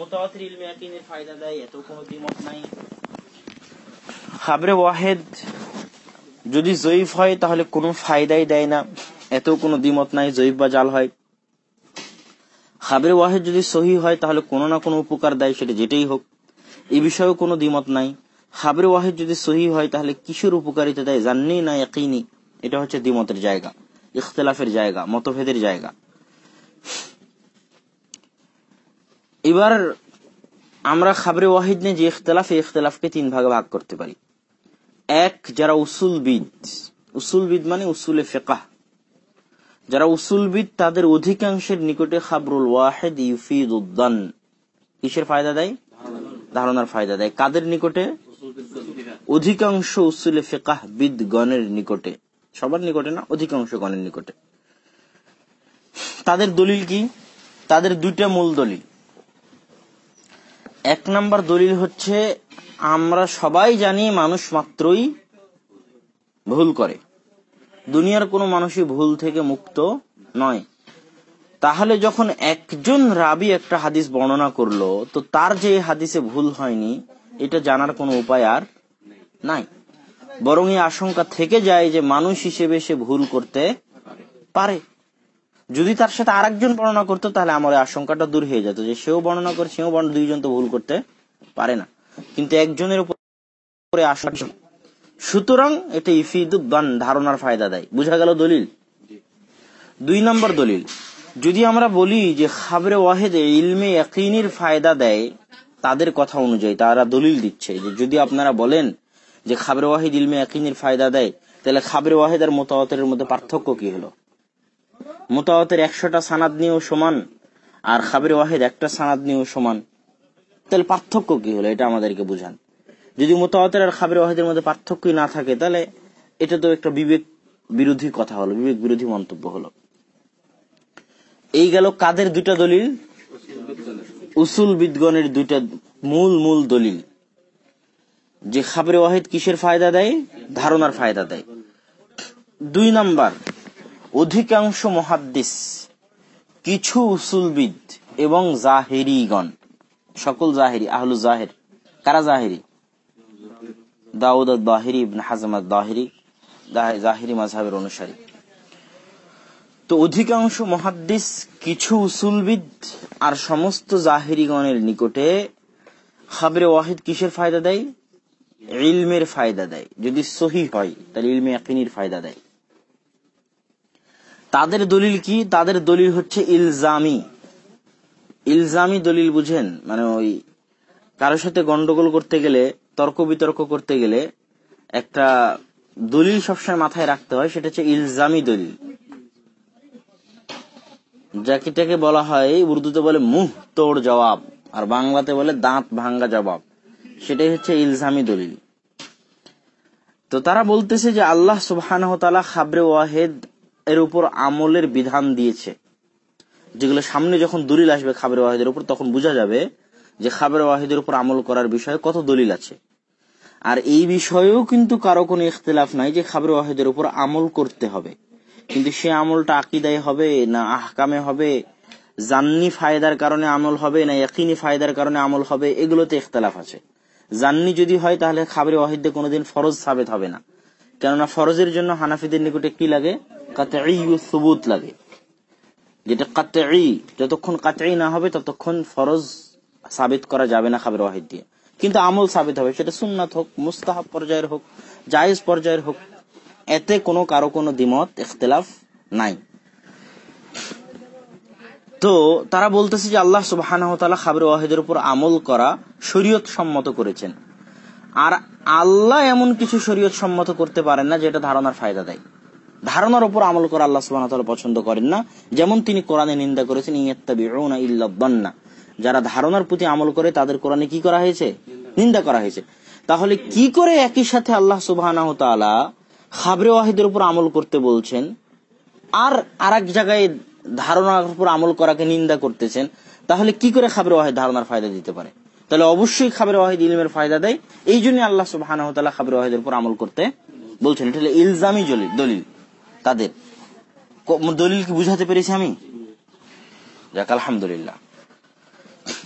মোতাওয়াতির ইলমে ইয়াকিনের দেয় এত কোনো দ্বিমত নাই খাবরে ওয়াহেদ যদি জয়ীফ হয় তাহলে কোনো ফায়দাই দেয় না। এত কোনো দ্বিমত নাই জয়ীফ বা জাল হয়। খাবরে ওয়াহেদ যদি সহি হয় তাহলে কোনো না কোনো উপকার দেয়, সেটা যেটাই হোক। এ বিষয়েও কোনো দ্বিমত নাই। খাবরে ওয়াহেদ যদি সহি হয় তাহলে কিসের উপকারিতা দেয় জাননি না একইনি এটা হচ্ছে দ্বিমতের জায়গা, ইখতলাফের জায়গা, মতভেদের জায়গা। এবার আমরা খাবরে ওয়াহিদ নিয়ে যে ইখতলাফ, এই ইখতলাফকে তিন ভাগে ভাগ করতে পারি। এক, যারা উসুলবিদ। উসুলবিদ মানে উসুলে ফেকাহ। যারা উসুলবিদ, তাদের অধিকাংশের নিকটে খাবরুল ওয়াহেদ ইউফিদ উদ্দান কিসের ফায়দা দেয়? ধারণার ফায়দা দেয়। কাদের নিকটে? অধিকাংশ উসুলে ফেকাহ বিদ গণের নিকটে। সবার নিকটে না, অধিকাংশ গণের নিকটে। তাদের দলিল কি? তাদের দুইটা মূল দলিল। এক নাম্বার দলিল হচ্ছে, আমরা সবাই জানি মানুষ মাত্রই ভুল করে। দুনিয়ার কোনো মানুষই ভুল থেকে মুক্ত নয়। তাহলে যখন একজন রাবি একটা হাদিস বর্ণনা করল, তো তার যে হাদিসে ভুল হয়নি, এটা জানার কোনো উপায় আর নাই। বরং এই আশঙ্কা থেকে যায় যে মানুষ হিসেবে সে ভুল করতে পারে। যদি তার সাথে আরেকজন বর্ণনা করতো তাহলে আমার আশঙ্কাটা দূর হয়ে যেত যে সেও বর্ণনা করে সেও বর্ণনা দুইজন তো ভুল করতে পারে না। কিন্তু একজনের উপরে আশা সুতরাং এটা ইফিদুদ্দান ধারণার ফায়দা দেয়। বুঝা গেল দলিল? দুই নম্বর দলিল। যদি আমরা বলি যে খাবরে ওয়াহেদে ইলমে ইয়াকিনির ফায়দা দেয় তাদের কথা অনুযায়ী তারা দলিল দিচ্ছে যে যদি আপনারা বলেন যে খাবরে ওয়াহিদ ইলমে ইয়াকিনির ফায়দা দেয় তাহলে খাবরে ওয়াহেদ আর মোতাওয়াতের মধ্যে পার্থক্য কি হলো? মোতাওয়াতের একশোটা সানাদ নিয়েও সমান আর খাবরে ওয়াহেদ একটা সানাদ নিয়েও সমান। তাহলে পার্থক্য কি হলো? এটা আমাদেরকে বুঝান। যদি মোতাওয়াতের আর খাবরে ওয়াহেদের মধ্যে পার্থক্যই না থাকে, তাহলে এটা তো একটা বিবেক বিরোধী কথা হলো, বিবেক বিরোধী মন্তব্য হলো। এই গেল কাদের দুইটা দলিল? উসুল বিদগণের দুইটা মূল মূল দলিল। যে খাবরে ওয়াহিদ কিসের ফায়দা দেয়? ধারণার ফায়দা দেয়। দুই নাম্বার অধিকাংশ মহাদ্দিস কিছু উসুলবিদ এবং জাহেরিগণ, সকল জাহেরি, আহলু জাহের, কারা জাহেরি? দাউদ দাহিরি ইবন হাজম দাহিরি জাহিরি মাঝহের অনুসারী। তো অধিকাংশ মহাদ্দিস কিছু উসুলবিদ আর সমস্ত জাহিরিগণের নিকটে খাবরে ওয়াহিদ কিসের ফায়দা দেয়? ইলমের ফায়দা দেয়। যদি সহি হয়, তাহলে ইলমে ফায়দা দেয়। তাদের দলিল কি? তাদের দলিল হচ্ছে ইলজামি। ইলজামি দলিল বুঝেন? মানে ওই কারোর সাথে গন্ডগোল করতে গেলে, তর্ক বিতর্ক করতে গেলে একটা দলিল সবসময় মাথায় রাখতে হয়, সেটা হচ্ছে ইলজামি দলিল। যাকিটাকে বলা হয়, উর্দুতে বলে মুহ তোড় জবাব, আর বাংলাতে বলে দাঁত ভাঙ্গা জবাব। সেটাই হচ্ছে ইলজামি দলিল। তো তারা বলতেছে যে আল্লাহ সুবহান খাবরে ওয়াহেদ এর উপর আমলের বিধান দিয়েছে। যেগুলো সামনে যখন দলিল আসবে খাবরে ওয়াহিদের উপর, তখন বোঝা যাবে যে খাবরে ওয়াহিদের উপর আমল করার বিষয়ে কত দলিল আছে। আর এই বিষয়েও কিন্তু কারও কোনো ইখতলাফ নাই যে খাবরে ওয়াহিদের উপর আমল করতে হবে। কিন্তু সে আমলটা আকিদায় হবে না আহকামে হবে, জান্নি ফায়দার কারণে আমল হবে না একইনি ফায়দার কারণে আমল হবে, এগুলোতে ইখতলাফ আছে। জান্নি যদি হয় তাহলে খাবরে ওয়াহিদে কোনোদিন ফরজ সাবেত হবে না। কেননা ফরজের জন্য হানাফিদের নিকটে কি লাগে? সুবুত লাগে। যেটা কাতঈ, যতক্ষণ কাতঈ না হবে, ততক্ষণ ফরজ সাবিত করা যাবে না খাবার ওয়াহিদ দিয়ে। কিন্তু আমল সাবিত হবে, সেটা সুন্নাত হোক, মুস্তাহাব পর্যায়ের হোক, জায়েজ পর্যায়ের হোক, এতে কোনো কারও কোনো দ্বিমত, ইখতলাফ নাই। তো তারা বলতেছে যে আল্লাহ সুবাহ খাবার ওয়াহিদের উপর আমল করা শরীয়ত সম্মত করেছেন। আর আল্লাহ এমন কিছু শরীয়ত সম্মত করতে পারেন না, যেটা ধারণার ফায়দা দেয়। ধারণার উপর আমল করা আল্লাহ সুবাহ পছন্দ করেন না। যেমন তিনি কোরআনে নিন্দা করেছেন, ইয়ত্তাবিউনা যারা ধারণার প্রতি আমল করে, তাদের কোরআনে কি করা হয়েছে? নিন্দা করা হয়েছে। তাহলে কি করে একই সাথে আল্লাহ সুবাহ খাবরে ওয়াহিদের উপর আমল করতে বলছেন, আর আর এক জায়গায় ধারণার উপর আমল করাকে নিন্দা করতেছেন, তাহলে কি করে খাবরে ওয়াহিদ ধারণার ফায়দা দিতে পারে? তাহলে অবশ্যই খাবরে ওয়াহিদ ইলমের ফায়দা দেয়। এই জন্য আল্লাহ সুবাহ খাবরে ওয়াহিদের উপর আমল করতে বলছেন। এটা ইলজামি দলিল। তাদের। দলিল কি বুঝাতে পেরেছি আমি? যাক, আলহামদুলিল্লাহ।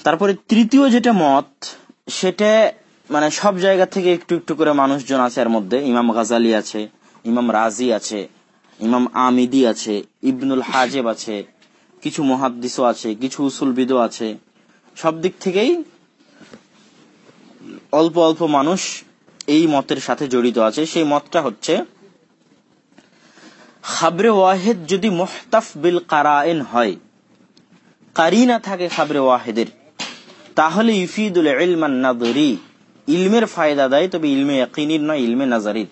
তারপরে তৃতীয় যেটা মত, সেটা মানে সব জায়গা থেকে একটু একটু করে মানুষজন আছে এর মধ্যে। ইমাম গাজালি আছে, ইমাম রাজি আছে, ইমাম আমিদি আছে, ইবনুল হাজেব আছে, কিছু মহাদ্দিসও আছে, কিছু উসুলবিদও আছে। সব দিক থেকেই অল্প অল্প মানুষ এই মতের সাথে জড়িত আছে। সেই মতটা হচ্ছে খাবরে ওয়াহেদ যদি মোহতাফ বিল কারায়েন হয়, কারিনা থাকে খাবরে ওয়াহেদের, তাহলে ইফিদুল ইলমান নাদরি, ইলমের ফায়দা দেয়, তবে ইলমে ইয়াকিনির নয়, ইলমে নাজারির,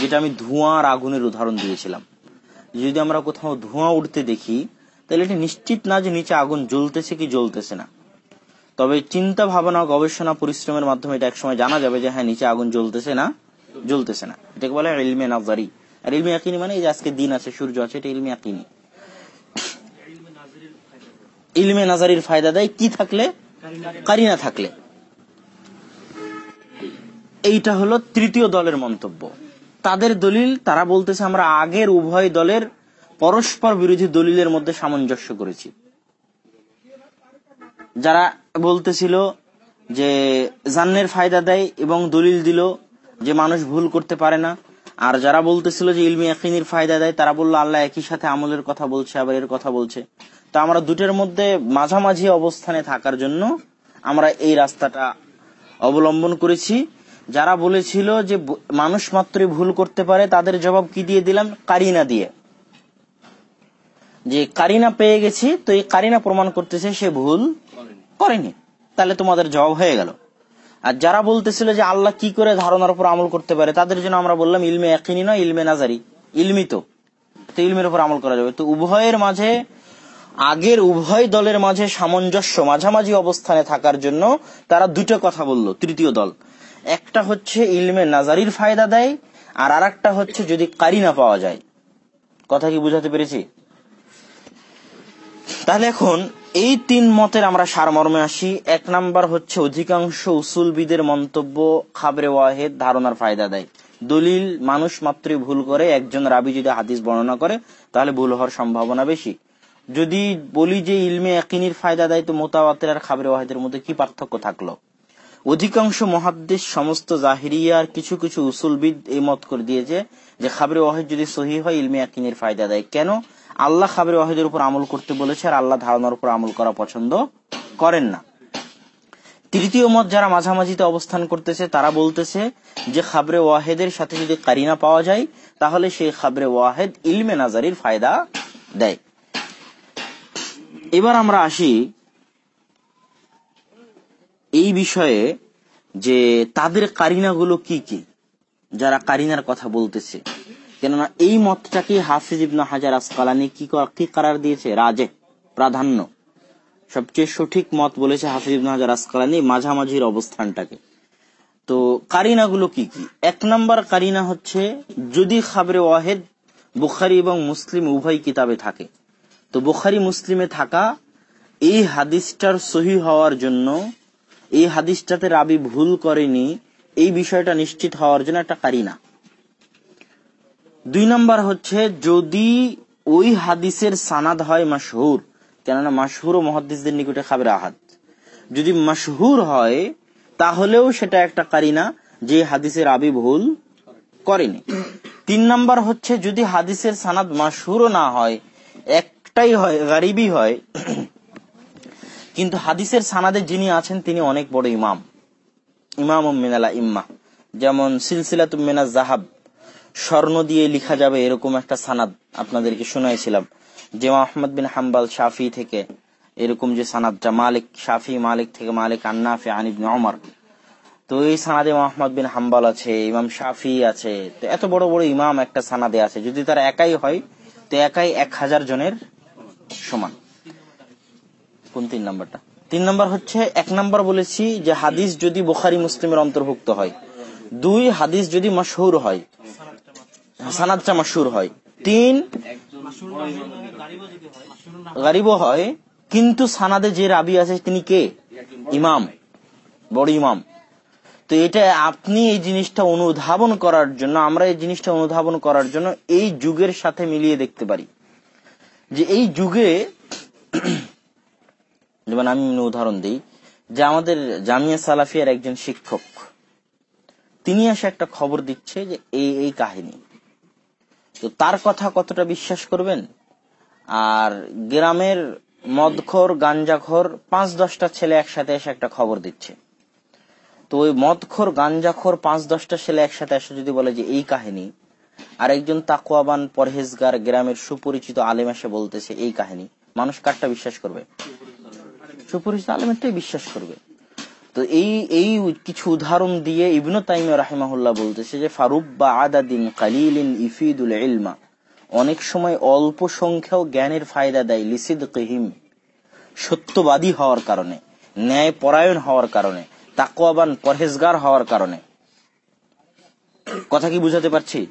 যেটা আমি ধোঁয়ার আগুনের উদাহরণ দিয়েছিলাম। যদি আমরা কোথাও ধোঁয়া উঠতে দেখি, তাহলে এটা নিশ্চিত না যে নিচে আগুন জ্বলতেছে কি জ্বলতেছে না। তবে চিন্তা, ভাবনা, গবেষণা, পরিশ্রমের মাধ্যমে এটা একসময় জানা যাবে যে হ্যাঁ নিচে আগুন জ্বলতেছে না জ্বলতেছে না। এটাকে বলে ইলমে নাজারি। আর ইলমে আকিনি মানে এই যে আজকে দিন আছে, সূর্য আছে, এটা ইলমে আকিনি ইলমে নাজারির ফায়দা দেয় কি থাকলে? কারিনা থাকলে। এইটা হলো তৃতীয় দলের মন্তব্য। তাদের দলিল, তারা বলতেছে আমরা আগের উভয় দলের পরস্পর বিরোধী দলিলের মধ্যে সামঞ্জস্য করেছি। যারা বলতেছিল যে জান্নের ফায়দা দেয় এবং দলিল দিল যে মানুষ ভুল করতে পারে না আর যারা বলতেছিল যে ইলমি আকিনির ফায়দা দেয়, তারা বলল, আল্লাহ একই সাথে আমলের কথা বলছে, আবার এর কথা বলছে। তো আমরা দুটের মধ্যে মাঝামাঝি অবস্থানে থাকার জন্য আমরা এই রাস্তাটা অবলম্বন করেছি। যারা বলেছিল যে মানুষ মাত্রই ভুল করতে পারে, তাদের জবাব কি দিয়ে দিলাম? কারিনা দিয়ে। যে কারিনা পেয়ে গেছি, তো এই কারিনা প্রমাণ করতেছে সে ভুল করেনি। তাহলে তোমাদের জবাব হয়ে গেল। আর যারা বলতেছিল যে আল্লাহ কি করে ধারণার উপর আমল করতে পারে, তাদের জন্য আমরা বললাম ইলমে একিনি নয়, ইলমে নাজারি। ইলমি তো। তো ইলমের উপর আমল করা যাবে। তো উভয়ের মাঝে, আগের উভয় দলের মাঝে সামঞ্জস্য, মাঝামাঝি অবস্থানে থাকার জন্য তারা দুটো কথা বলল, তৃতীয় দল। একটা হচ্ছে ইলমে নাজারির ফায়দা দেয়, আর আর হচ্ছে যদি কারিনা পাওয়া যায়। কথা কি বুঝাতে পেরেছি? তাহলে এখন এই তিন মতের আমরা সারমর্মে আসি। এক নাম্বার হচ্ছে, অধিকাংশ উসুলবিদের মন্তব্য খাবরে ওয়াহেদ ধারণার ফায়দা দেয়। দলিল, মানুষ মাত্রই ভুল করে, একজন রাবি যদি হাদিস বর্ণনা করে, তাহলে ভুল হওয়ার সম্ভাবনা বেশি। যদি বলি যে ইলমে একিনির ফায়দা দেয়, তো মোতাবাতের আর খাবরে ওয়াহেদের মধ্যে কি পার্থক্য থাকল? অধিকাংশ মহাদ্দেশ সমস্ত জাহিরিয়ার কিছু কিছু উসুলবিদ এই মত করে দিয়েছে যে, খাবরে ওয়াহেদ যদি সহি হয়, ইলমে একিনির ফায়দা দেয়। কেন? আল্লাহ খাবরে ওয়াহেদের উপর আমল করতে বলেছে আর আল্লাহ ধারণার উপর আমল করা পছন্দ করেন না। তৃতীয় মত যারা মাঝামাঝিতে অবস্থান করতেছে, তারা বলতেছে যে খাবরে ওয়াহেদের সাথে যদি কারিনা পাওয়া যায়, তাহলে সেই খাবরে ওয়াহেদ ইলমে নাজারির ফায়দা দেয়। এবার আমরা আসি এই বিষয়ে যে তাদের কারিনাগুলো কি কি, যারা কারিনার কথা বলতেছে। কেননা এই মতটাকে হাফিজ ইবনা হাজার আসকালানি কি কি কারার দিয়েছে? রাজে, প্রাধান্য। সবচেয়ে সঠিক মত বলেছে হাফিজ ইবনা হাজার আসকালানি মাঝামাঝির অবস্থানটাকে। তো কারিনাগুলো কি কি? এক নম্বর কারিনা হচ্ছে, যদি খাবরে ওয়াহেদ, বুখারি এবং মুসলিম উভয় কিতাবে থাকে। তো বুখারি মুসলিমে থাকা এই হাদিসটার সহি হওয়ার জন্য, এই হাদিসটাতে রাবি ভুল করেনি, এই বিষয়টা নিশ্চিত হওয়ার জন্য একটা কারিনা। দুই নাম্বার হচ্ছে, যদি ওই হাদিসের সানাদ হয় মাসহুর কেননা মাসহুর ও মহাদিসদের নিকটে খাবের আহাদ। যদি মাসহুর হয়, তাহলেও সেটা একটা কারিনা যে হাদিসের আবি ভুল করেনি। তিন নাম্বার হচ্ছে, যদি হাদিসের সানাদ মাসহুরও না হয়, একটাই হয় গারিবই হয়, কিন্তু হাদিসের সানাদে যিনি আছেন, তিনি অনেক বড় ইমাম। ইমাম মিনালা ইম্মা যেমন সিলসিলাত মিনা জাহাব স্বর্ণ দিয়ে লিখা যাবে এরকম একটা সানাদ আপনাদেরকে শোনাইছিলাম। যে আহমদ বিন হাম্বাল শাফি থেকে এরকম যে সানাদটা, মালিক শাফি মালিক থেকে মালিক আন্নাফি আনিবনে অমর তো এই সানাদে মোহাম্মদ বিন হাম্বাল আছে, ইমাম শাফি আছে, তো এত বড় বড় ইমাম একটা সানাদে আছে। যদি তারা একাই হয়, তো একাই এক হাজার জনের সমান। কোন তিন নাম্বারটা? তিন নাম্বার হচ্ছে, এক নাম্বার বলেছি যে হাদিস যদি বোখারি, মুসলিমের অন্তর্ভুক্ত হয়, দুই হাদিস যদি মশহুর হয় সানাদটা মশহুর হয়। তিন গারিব হয়, কিন্তু সানাদে যে রাবি আছে তিনি কে? ইমাম, বড় ইমাম। তো এটা আপনি এই জিনিসটা অনুধাবন করার জন্য, আমরা এই জিনিসটা অনুধাবন করার জন্য এই যুগের সাথে মিলিয়ে দেখতে পারি। যে এই যুগে, যেমন আমি উদাহরণ দিই, যে আমাদের জামিয়া সালাফিয়ার একজন শিক্ষক, তিনি এসে একটা খবর দিচ্ছে যে এই এই কাহিনী। তো তার কথা কতটা বিশ্বাস করবেন? আর গ্রামের মদখোর, গাঞ্জাখোর, পাঁচ দশটা ছেলে একসাথে এসে একটা খবর দিচ্ছে। তো ওই মদখোর, গাঞ্জাখোর, পাঁচ দশটা ছেলে একসাথে এসে যদি বলে যে এই কাহিনী আর একজন তাকুয়াবান পরহেজগার গ্রামের সুপরিচিত আলেম এসে বলতেছে এই কাহিনী, মানুষ কারটা বিশ্বাস করবে? সুপরিচিত আলেমেরটাই বিশ্বাস করবে। তো এই এই কিছু উদাহরণ দিয়ে ইবনু তাইমিয়া রাহিমাহুল্লাহ বলতেছে যে ফারুব বা আদাদিন কালিলিন ইফিদুল ইলমা। অনেক সময় অল্প সংখ্যাও জ্ঞানের ফায়দা দেয় লিসিদ কহিম সত্যবাদী হওয়ার কারণে ন্যায় পরায়ণ হওয়ার কারণে, তাকওয়াবান পরহেজগার হওয়ার কারণে। কথা কি বুঝাতে পারছি?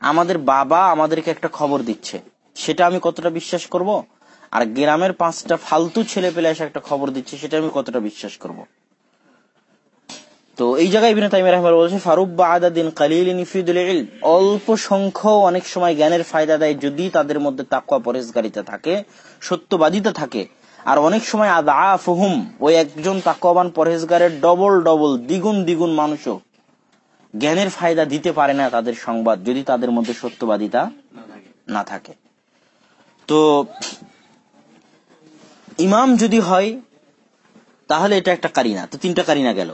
আমাদের বাবা আমাদেরকে একটা খবর দিচ্ছে। সেটা আমি কতটা বিশ্বাস করব? আর গ্রামের পাঁচটা ফালতু ছেলে পেলে এসে একটা খবর দিচ্ছে, সেটা আমি কতটা বিশ্বাস করব? তো এই জায়গায় ইবিন তাইম রহমান বলছে ফারুক বা আদাদিন কালিলিন ইফিদুল ইলম। অল্প সংখ্য অনেক সময় জ্ঞানের ফায়দা দেয় যদি তাদের মধ্যে তাকুয়া পরেশগারিতা থাকে, সত্যবাদিতা থাকে। আর অনেক সময় আদা ফহুম ওই একজন তাকুয়াবান পরেশগারের ডবল ডবল, দ্বিগুণ দ্বিগুণ মানুষও জ্ঞানের ফায়দা দিতে পারে না তাদের সংবাদ যদি তাদের মধ্যে সত্যবাদিতা না থাকে। তো ইমাম যদি হয়, তাহলে এটা একটা কারিনা। তো তিনটা কারিনা গেল।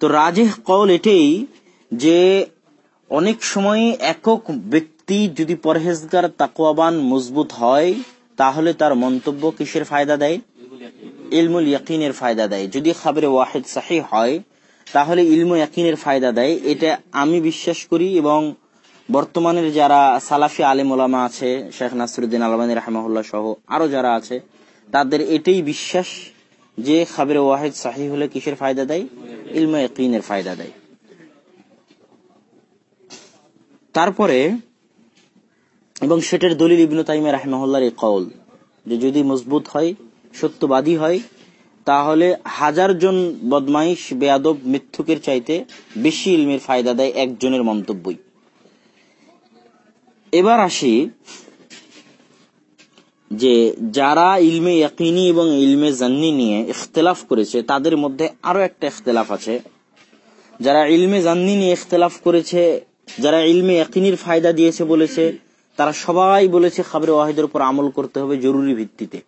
তো রাজেহ কল এটাই যে অনেক সময় একক ব্যক্তি যদি পরহেজগার, তাকওয়াবান, মজবুত হয়, তাহলে তার মন্তব্য কিসের ফায়দা দেয়? ইলমুল ইয়াকিনের ফায়দা দেয়। যদি খাবারে ওয়াহেদ সাহি হয়, তাহলে ইলমু ইয়াকিনের ফায়দা দেয়। এটা আমি বিশ্বাস করি এবং বর্তমানের যারা সালাফি আলিম ওলামা আছে, শেখ নাসরুদ্দিন আলমানী রাহমাহুল্লাহ সহ আরও যারা আছে, তাদের এটাই বিশ্বাস যে খাবারে ওয়াহেদ সাহি হলে কিসের ফায়দা দেয়? ইলমু ইয়াকিনের ফায়দা দেয়। তারপরে, এবং সেটার দলিল ইবনু তাইমে রাহমাহুল্লাহর এই কওল, যে যদি মজবুত হয়, সত্যবাদী হয়, তাহলে হাজার জন বদমাইশ, বেয়াদব, মিথ্যুকের চাইতে বেশি ইলমের ফায়দা দেয় একজনের মন্তব্যই। এবার আসি যে যারা ইলমে ইয়াকিনি এবং ইলমে জান্নি নিয়ে ইখতলাফ করেছে, তাদের মধ্যে আরও একটা ইখতলাফ আছে। যারা ইলমে জান্নি নিয়ে ইখতলাফ করেছে, যারা ইলমে ইয়াকিনির ফায়দা দিয়েছে বলেছে, তারা সবাই বলেছে খাবরে ওয়াহিদের উপর আমল করতে হবে জরুরি ভিত্তিতে।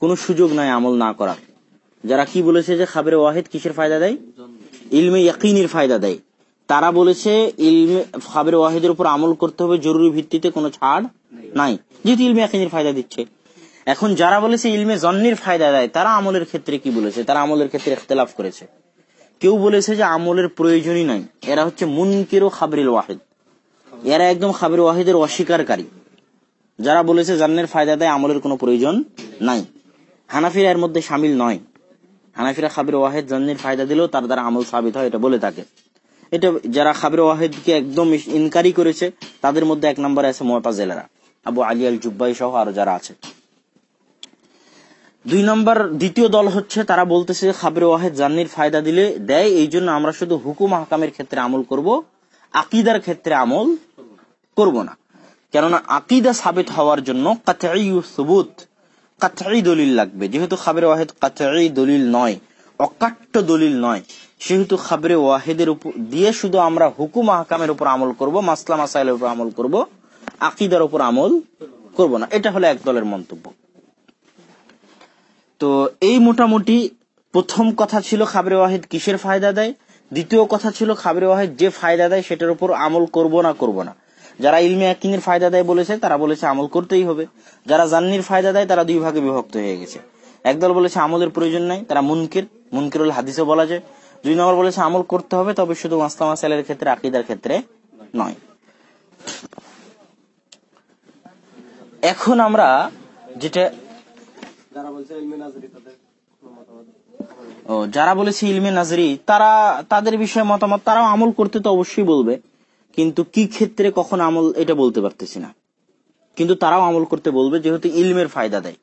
কোনো সুযোগ নাই আমল না করার। যারা কি বলেছে যে খাবরে ওয়াহিদ কিসের ফায়দা দেয়? ইলমে ইয়াকিনির ফায়দা দেয়। তারা বলেছে ইলমে খাবরে ওয়াহিদের উপর আমল করতে হবে জরুরি ভিত্তিতে কোনো ছাড় নাই। যেহেতু ইলমে ইয়াকিনির ফায়দা দিচ্ছে। এখন যারা বলেছে ইলমে জন্নির ফায়দা দেয়, তারা আমলের ক্ষেত্রে কি বলেছে? তারা আমলের ক্ষেত্রে ইখতলাফ করেছে। কেউ বলেছে যে আমলের প্রয়োজনই নাই। এরা হচ্ছে মুনকির ও খাবরিল ওয়াহিদ। এরা একদম খাবর ওয়াহিদের অস্বীকারী। যারা বলেছে জান্নের ফায়দা দেয়, আমলের কোনো প্রয়োজন নাই। হানাফিরা এর মধ্যে সামিল নয়। হানাফিরা খাবির ওয়াহেদ জান্নির ফায়দা দিলেও তার দ্বারা আমল সাবিত হয়, এটা বলে থাকে। এটা যারা খাবির ওয়াহেদকে একদম ইনকারি করেছে, তাদের মধ্যে এক নম্বরে আছে মোতাজেলারা। আবু আলী আল জুব্বাই সহ আরও যারা আছে। দুই নম্বর, দ্বিতীয় দল হচ্ছে, তারা বলতেছে, খাবির ওয়াহেদ জান্নির ফায়দা দিলে দেয়, এই জন্য আমরা শুধু হুকুম হাকামের ক্ষেত্রে আমল করব, আকিদার ক্ষেত্রে আমল করব না। কেননা আকিদা সাবিত হওয়ার জন্য সুবুত কাতাই দলিল লাগবে। যেহেতু খাবরে ওয়াহেদ কাতাই দলিল নয়, অকাট্য দলিল নয়, সেহেতু খাবরে ওয়াহেদের উপর, দিয়ে শুধু আমরা হুকুম আহকামের উপর আমল করব, মাসলা মাসাইলের উপর আমল করব আকিদার উপর আমল করব না। এটা হলো এক দলের মন্তব্য। তো এই মোটামুটি প্রথম কথা ছিল খাবরে ওয়াহেদ কিসের ফায়দা দেয়? দ্বিতীয় কথা ছিল খাবরে ওয়াহেদ যে ফায়দা দেয় সেটার উপর আমল করব না করব না। যারা ইলমে আকিনের ফায়দা দেয় বলেছে, তারা বলেছে আমল করতেই হবে। যারা জান্নির ফায়দা দেয়, তারা দুই ভাগে বিভক্ত হয়ে গেছে। একদল বলেছে আমলের প্রয়োজন নাই, তারা মুনকির। মুনকির হাদিসও বলা যায়। দুই নম্বর বলেছে আমল করতে হবে, তবে শুধু মাস্তা মাসালের ক্ষেত্রে, আকিদার ক্ষেত্রে নয়। এখন আমরা যেটা ও যারা বলেছে ইলমে নাজরি তারা তাদের বিষয়ে মতামত তারাও আমল করতে তো অবশ্যই বলবে। কিন্তু কি ক্ষেত্রে কখন আমল এটা বলতে পারতেছি না। কিন্তু তারাও আমল করতে বলবে যেহেতু ইলমের ফায়দা দেয়।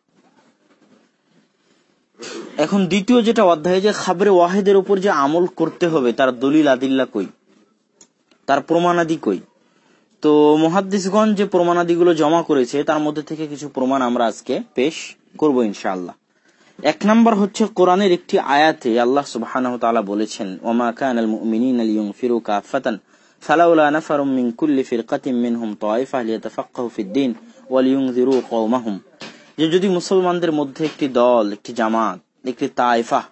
এখন দ্বিতীয় যেটা অধ্যায় যে খাবরে ওয়াহেদের উপর যে আমল করতে হবে তার দলিল আদিল্লা কই? তার প্রমাণাদি কই? তো মহাদ্দিসগঞ্জ যে প্রমাণাদিগুলো জমা করেছে, তার মধ্যে থেকে কিছু প্রমাণ আমরা আজকে পেশ করব ইনশাআল্লাহ। এক নম্বর হচ্ছে কোরআনের একটি আয়াতে আল্লাহ তাআলা বলেছেন ওমা কানাল মুমিনিনা লিয়ুনফিরু কাফাতান, ফালাউলা নাফারুম মিন কুল্লি ফিরকাতিন মিনহুম তায়ফা লিয়াতাফাক্কাহু ফিদ-দীন ওয়া লিয়ুনযিরু কওমাহুম। যে যদি মুসলমানদের মধ্যে একটি দল, একটি জামাত, একটি তাইফা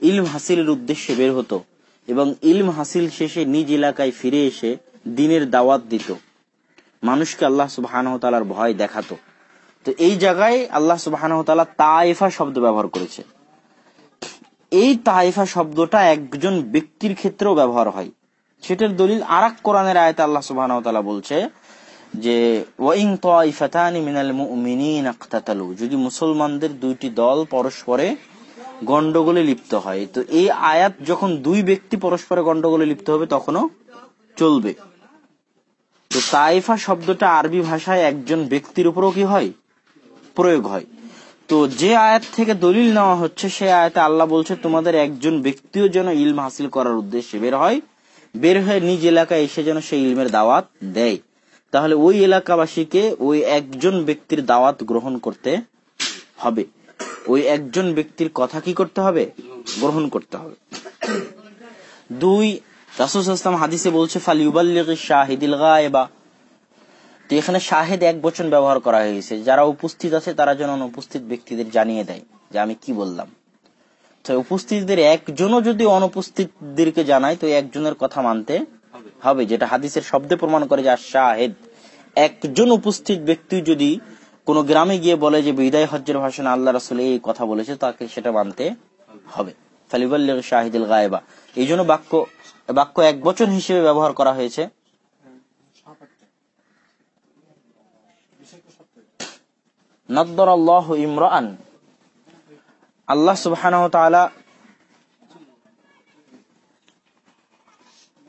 ইলম হাসিলের উদ্দেশ্যে বের হতো এবং ইলম হাসিল শেষে নিজ এলাকায় ফিরে এসে দিনের দাওয়াত দিত। মানুষকে আল্লাহ সুবহানাহু ওয়া ভয় দেখাতো। তো এই জায়গায় আল্লাহ সুবাহ তাইফা শব্দ ব্যবহার করেছে। এই তাইফা শব্দটা একজন ব্যক্তির ক্ষেত্রেও ব্যবহার হয়। সেটার দলিল আর এক কোরআনের আয়তে আল্লাহ সুবাহ বলছে যে ওয়াইং তাইফাতানি মিনাল মুমিনিন ইকতাতালু। যদি মুসলমানদের দুইটি দল পরস্পরে গন্ডগোলে লিপ্ত হয়, তো এই আয়াত যখন দুই ব্যক্তি পরস্পরে গন্ডগোলে লিপ্ত হবে, তখনও চলবে। তো তাইফা শব্দটা আরবি ভাষায় একজন ব্যক্তির উপরও কি হয়? প্রয়োগ হয়। তো যে আয়াত থেকে দলিল নেওয়া হচ্ছে সেই আয়াতে আল্লাহ বলছে, তোমাদের একজন ব্যক্তিও যেন ইলম হাসিল করার উদ্দেশ্যে বের হয়, বের হয়ে নিজ এলাকায় এসে যেন সেই ইলমের দাওয়াত দেয়। তাহলে ওই এলাকাবাসীকে ওই একজন ব্যক্তির দাওয়াত গ্রহণ করতে হবে। ওই একজন ব্যক্তির কথা কি করতে হবে? গ্রহণ করতে হবে। দুই রাসুল ইসলাম হাদিসে বলছে তো এখানে শাহেদ এক বচন ব্যবহার করা হয়েছে। যারা উপস্থিত আছে, তারা যেন অনুপস্থিত ব্যক্তিদের জানিয়ে দেয় যে আমি কি বললাম। তো উপস্থিতদের একজনও যদি অনুপস্থিতদেরকে জানায়, তো একজনের কথা মানতে হবে, যেটা হাদিসের শব্দে প্রমাণ করে যে আর শাহেদ। একজন উপস্থিত ব্যক্তি যদি কোন গ্রামে গিয়ে বলে যে বিদায় হজ্জের ভাষণে আল্লাহ রাসুল এই কথা বলেছে, তাকে সেটা মানতে হবে। ফালিবাল্লিগ শাহিদুল গায়েবা। এই জন্য বাক্য বাক্য এক বচন হিসেবে ব্যবহার করা হয়েছে। আল্লাহ ইমরান। আল্লাহ সুবহান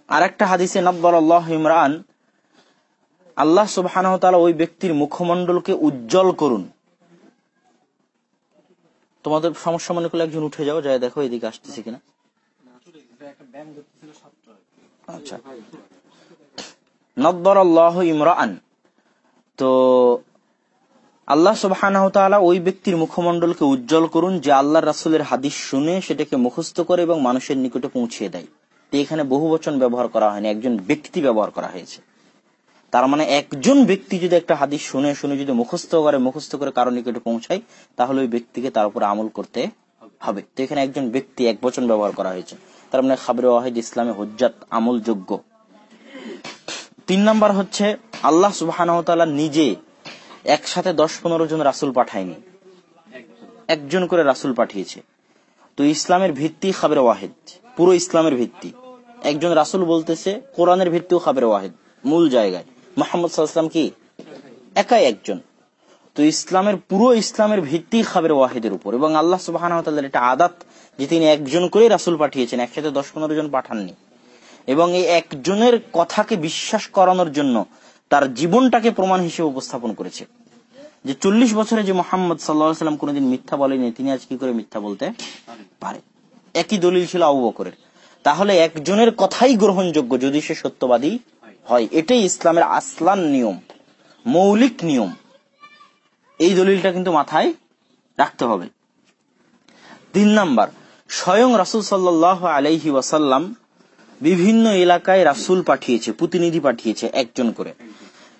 আরেকটা হাদিসে নব্বর আল্লাহ ইমরান আল্লাহ সুবহান ওই ব্যক্তির মুখমণ্ডলকে উজ্জ্বল করুন। তোমাদের সমস্যা মনে করলে একজন উঠে যাও, যায় দেখো, এদিকে আসতেছে কিনা। আচ্ছা। তো আল্লাহ সুবাহান ওই ব্যক্তির উজ্জ্বল করুন যে আল্লাহ রাসুলের হাদিস শুনে সেটাকে মুখস্থ করে এবং মানুষের নিকটে পৌঁছিয়ে দেয়। এখানে বহু বচন ব্যবহার করা হয়নি, একজন ব্যক্তি ব্যবহার করা হয়েছে। তার মানে একজন ব্যক্তি যদি একটা হাদিস শুনে শুনে যদি মুখস্থ করে মুখস্থ করে কারও নিকটে পৌঁছায়, তাহলে ওই ব্যক্তিকে তার উপর আমল করতে হবে। তো এখানে একজন ব্যক্তি এক বচন ব্যবহার করা হয়েছে। তার মানে খাবরে ওয়াহিদ ইসলামে হজ্জাত আমল যোগ্য তিন নাম্বার হচ্ছে, আল্লাহ সুবাহ নিজে একসাথে দশ পনেরো জন রাসুল পাঠায়নি। একজন করে রাসুল পাঠিয়েছে। তো ইসলামের ভিত্তি খাবের ওয়াহেদ, পুরো ইসলামের ভিত্তি। একজন রাসুল বলতেছে, কোরআনের ভিত্তিও খাবের ওয়াহেদ, মূল জায়গায়। মোহাম্মদ সাল্লাম কি? একাই একজন। তো ইসলামের, পুরো ইসলামের ভিত্তি খাবের ওয়াহিদের উপর। এবং আল্লাহ সুবাহ এটা আদাত যে তিনি একজন করে রাসুল পাঠিয়েছেন, একসাথে দশ পনেরো জন পাঠাননি। এবং এই একজনের কথাকে বিশ্বাস করানোর জন্য তার জীবনটাকে প্রমাণ হিসেবে উপস্থাপন করেছে। যে চল্লিশ বছরে যে মোহাম্মদ সাল্লাহাম কোনোদিন মিথ্যা বলেনি, তিনি আজ কি করে মিথ্যা বলতে পারে? একই দলিল ছিল আবু বকরের। তাহলে একজনের কথাই গ্রহণযোগ্য যদি সে সত্যবাদী হয়। এটাই ইসলামের আসলান নিয়ম, মৌলিক নিয়ম। এই দলিলটা কিন্তু মাথায় রাখতে হবে। তিন নাম্বার, স্বয়ং রাসুল সাল্লাহ আলাইহি ওয়াসাল্লাম বিভিন্ন এলাকায় রাসুল পাঠিয়েছে, প্রতিনিধি পাঠিয়েছে একজন করে।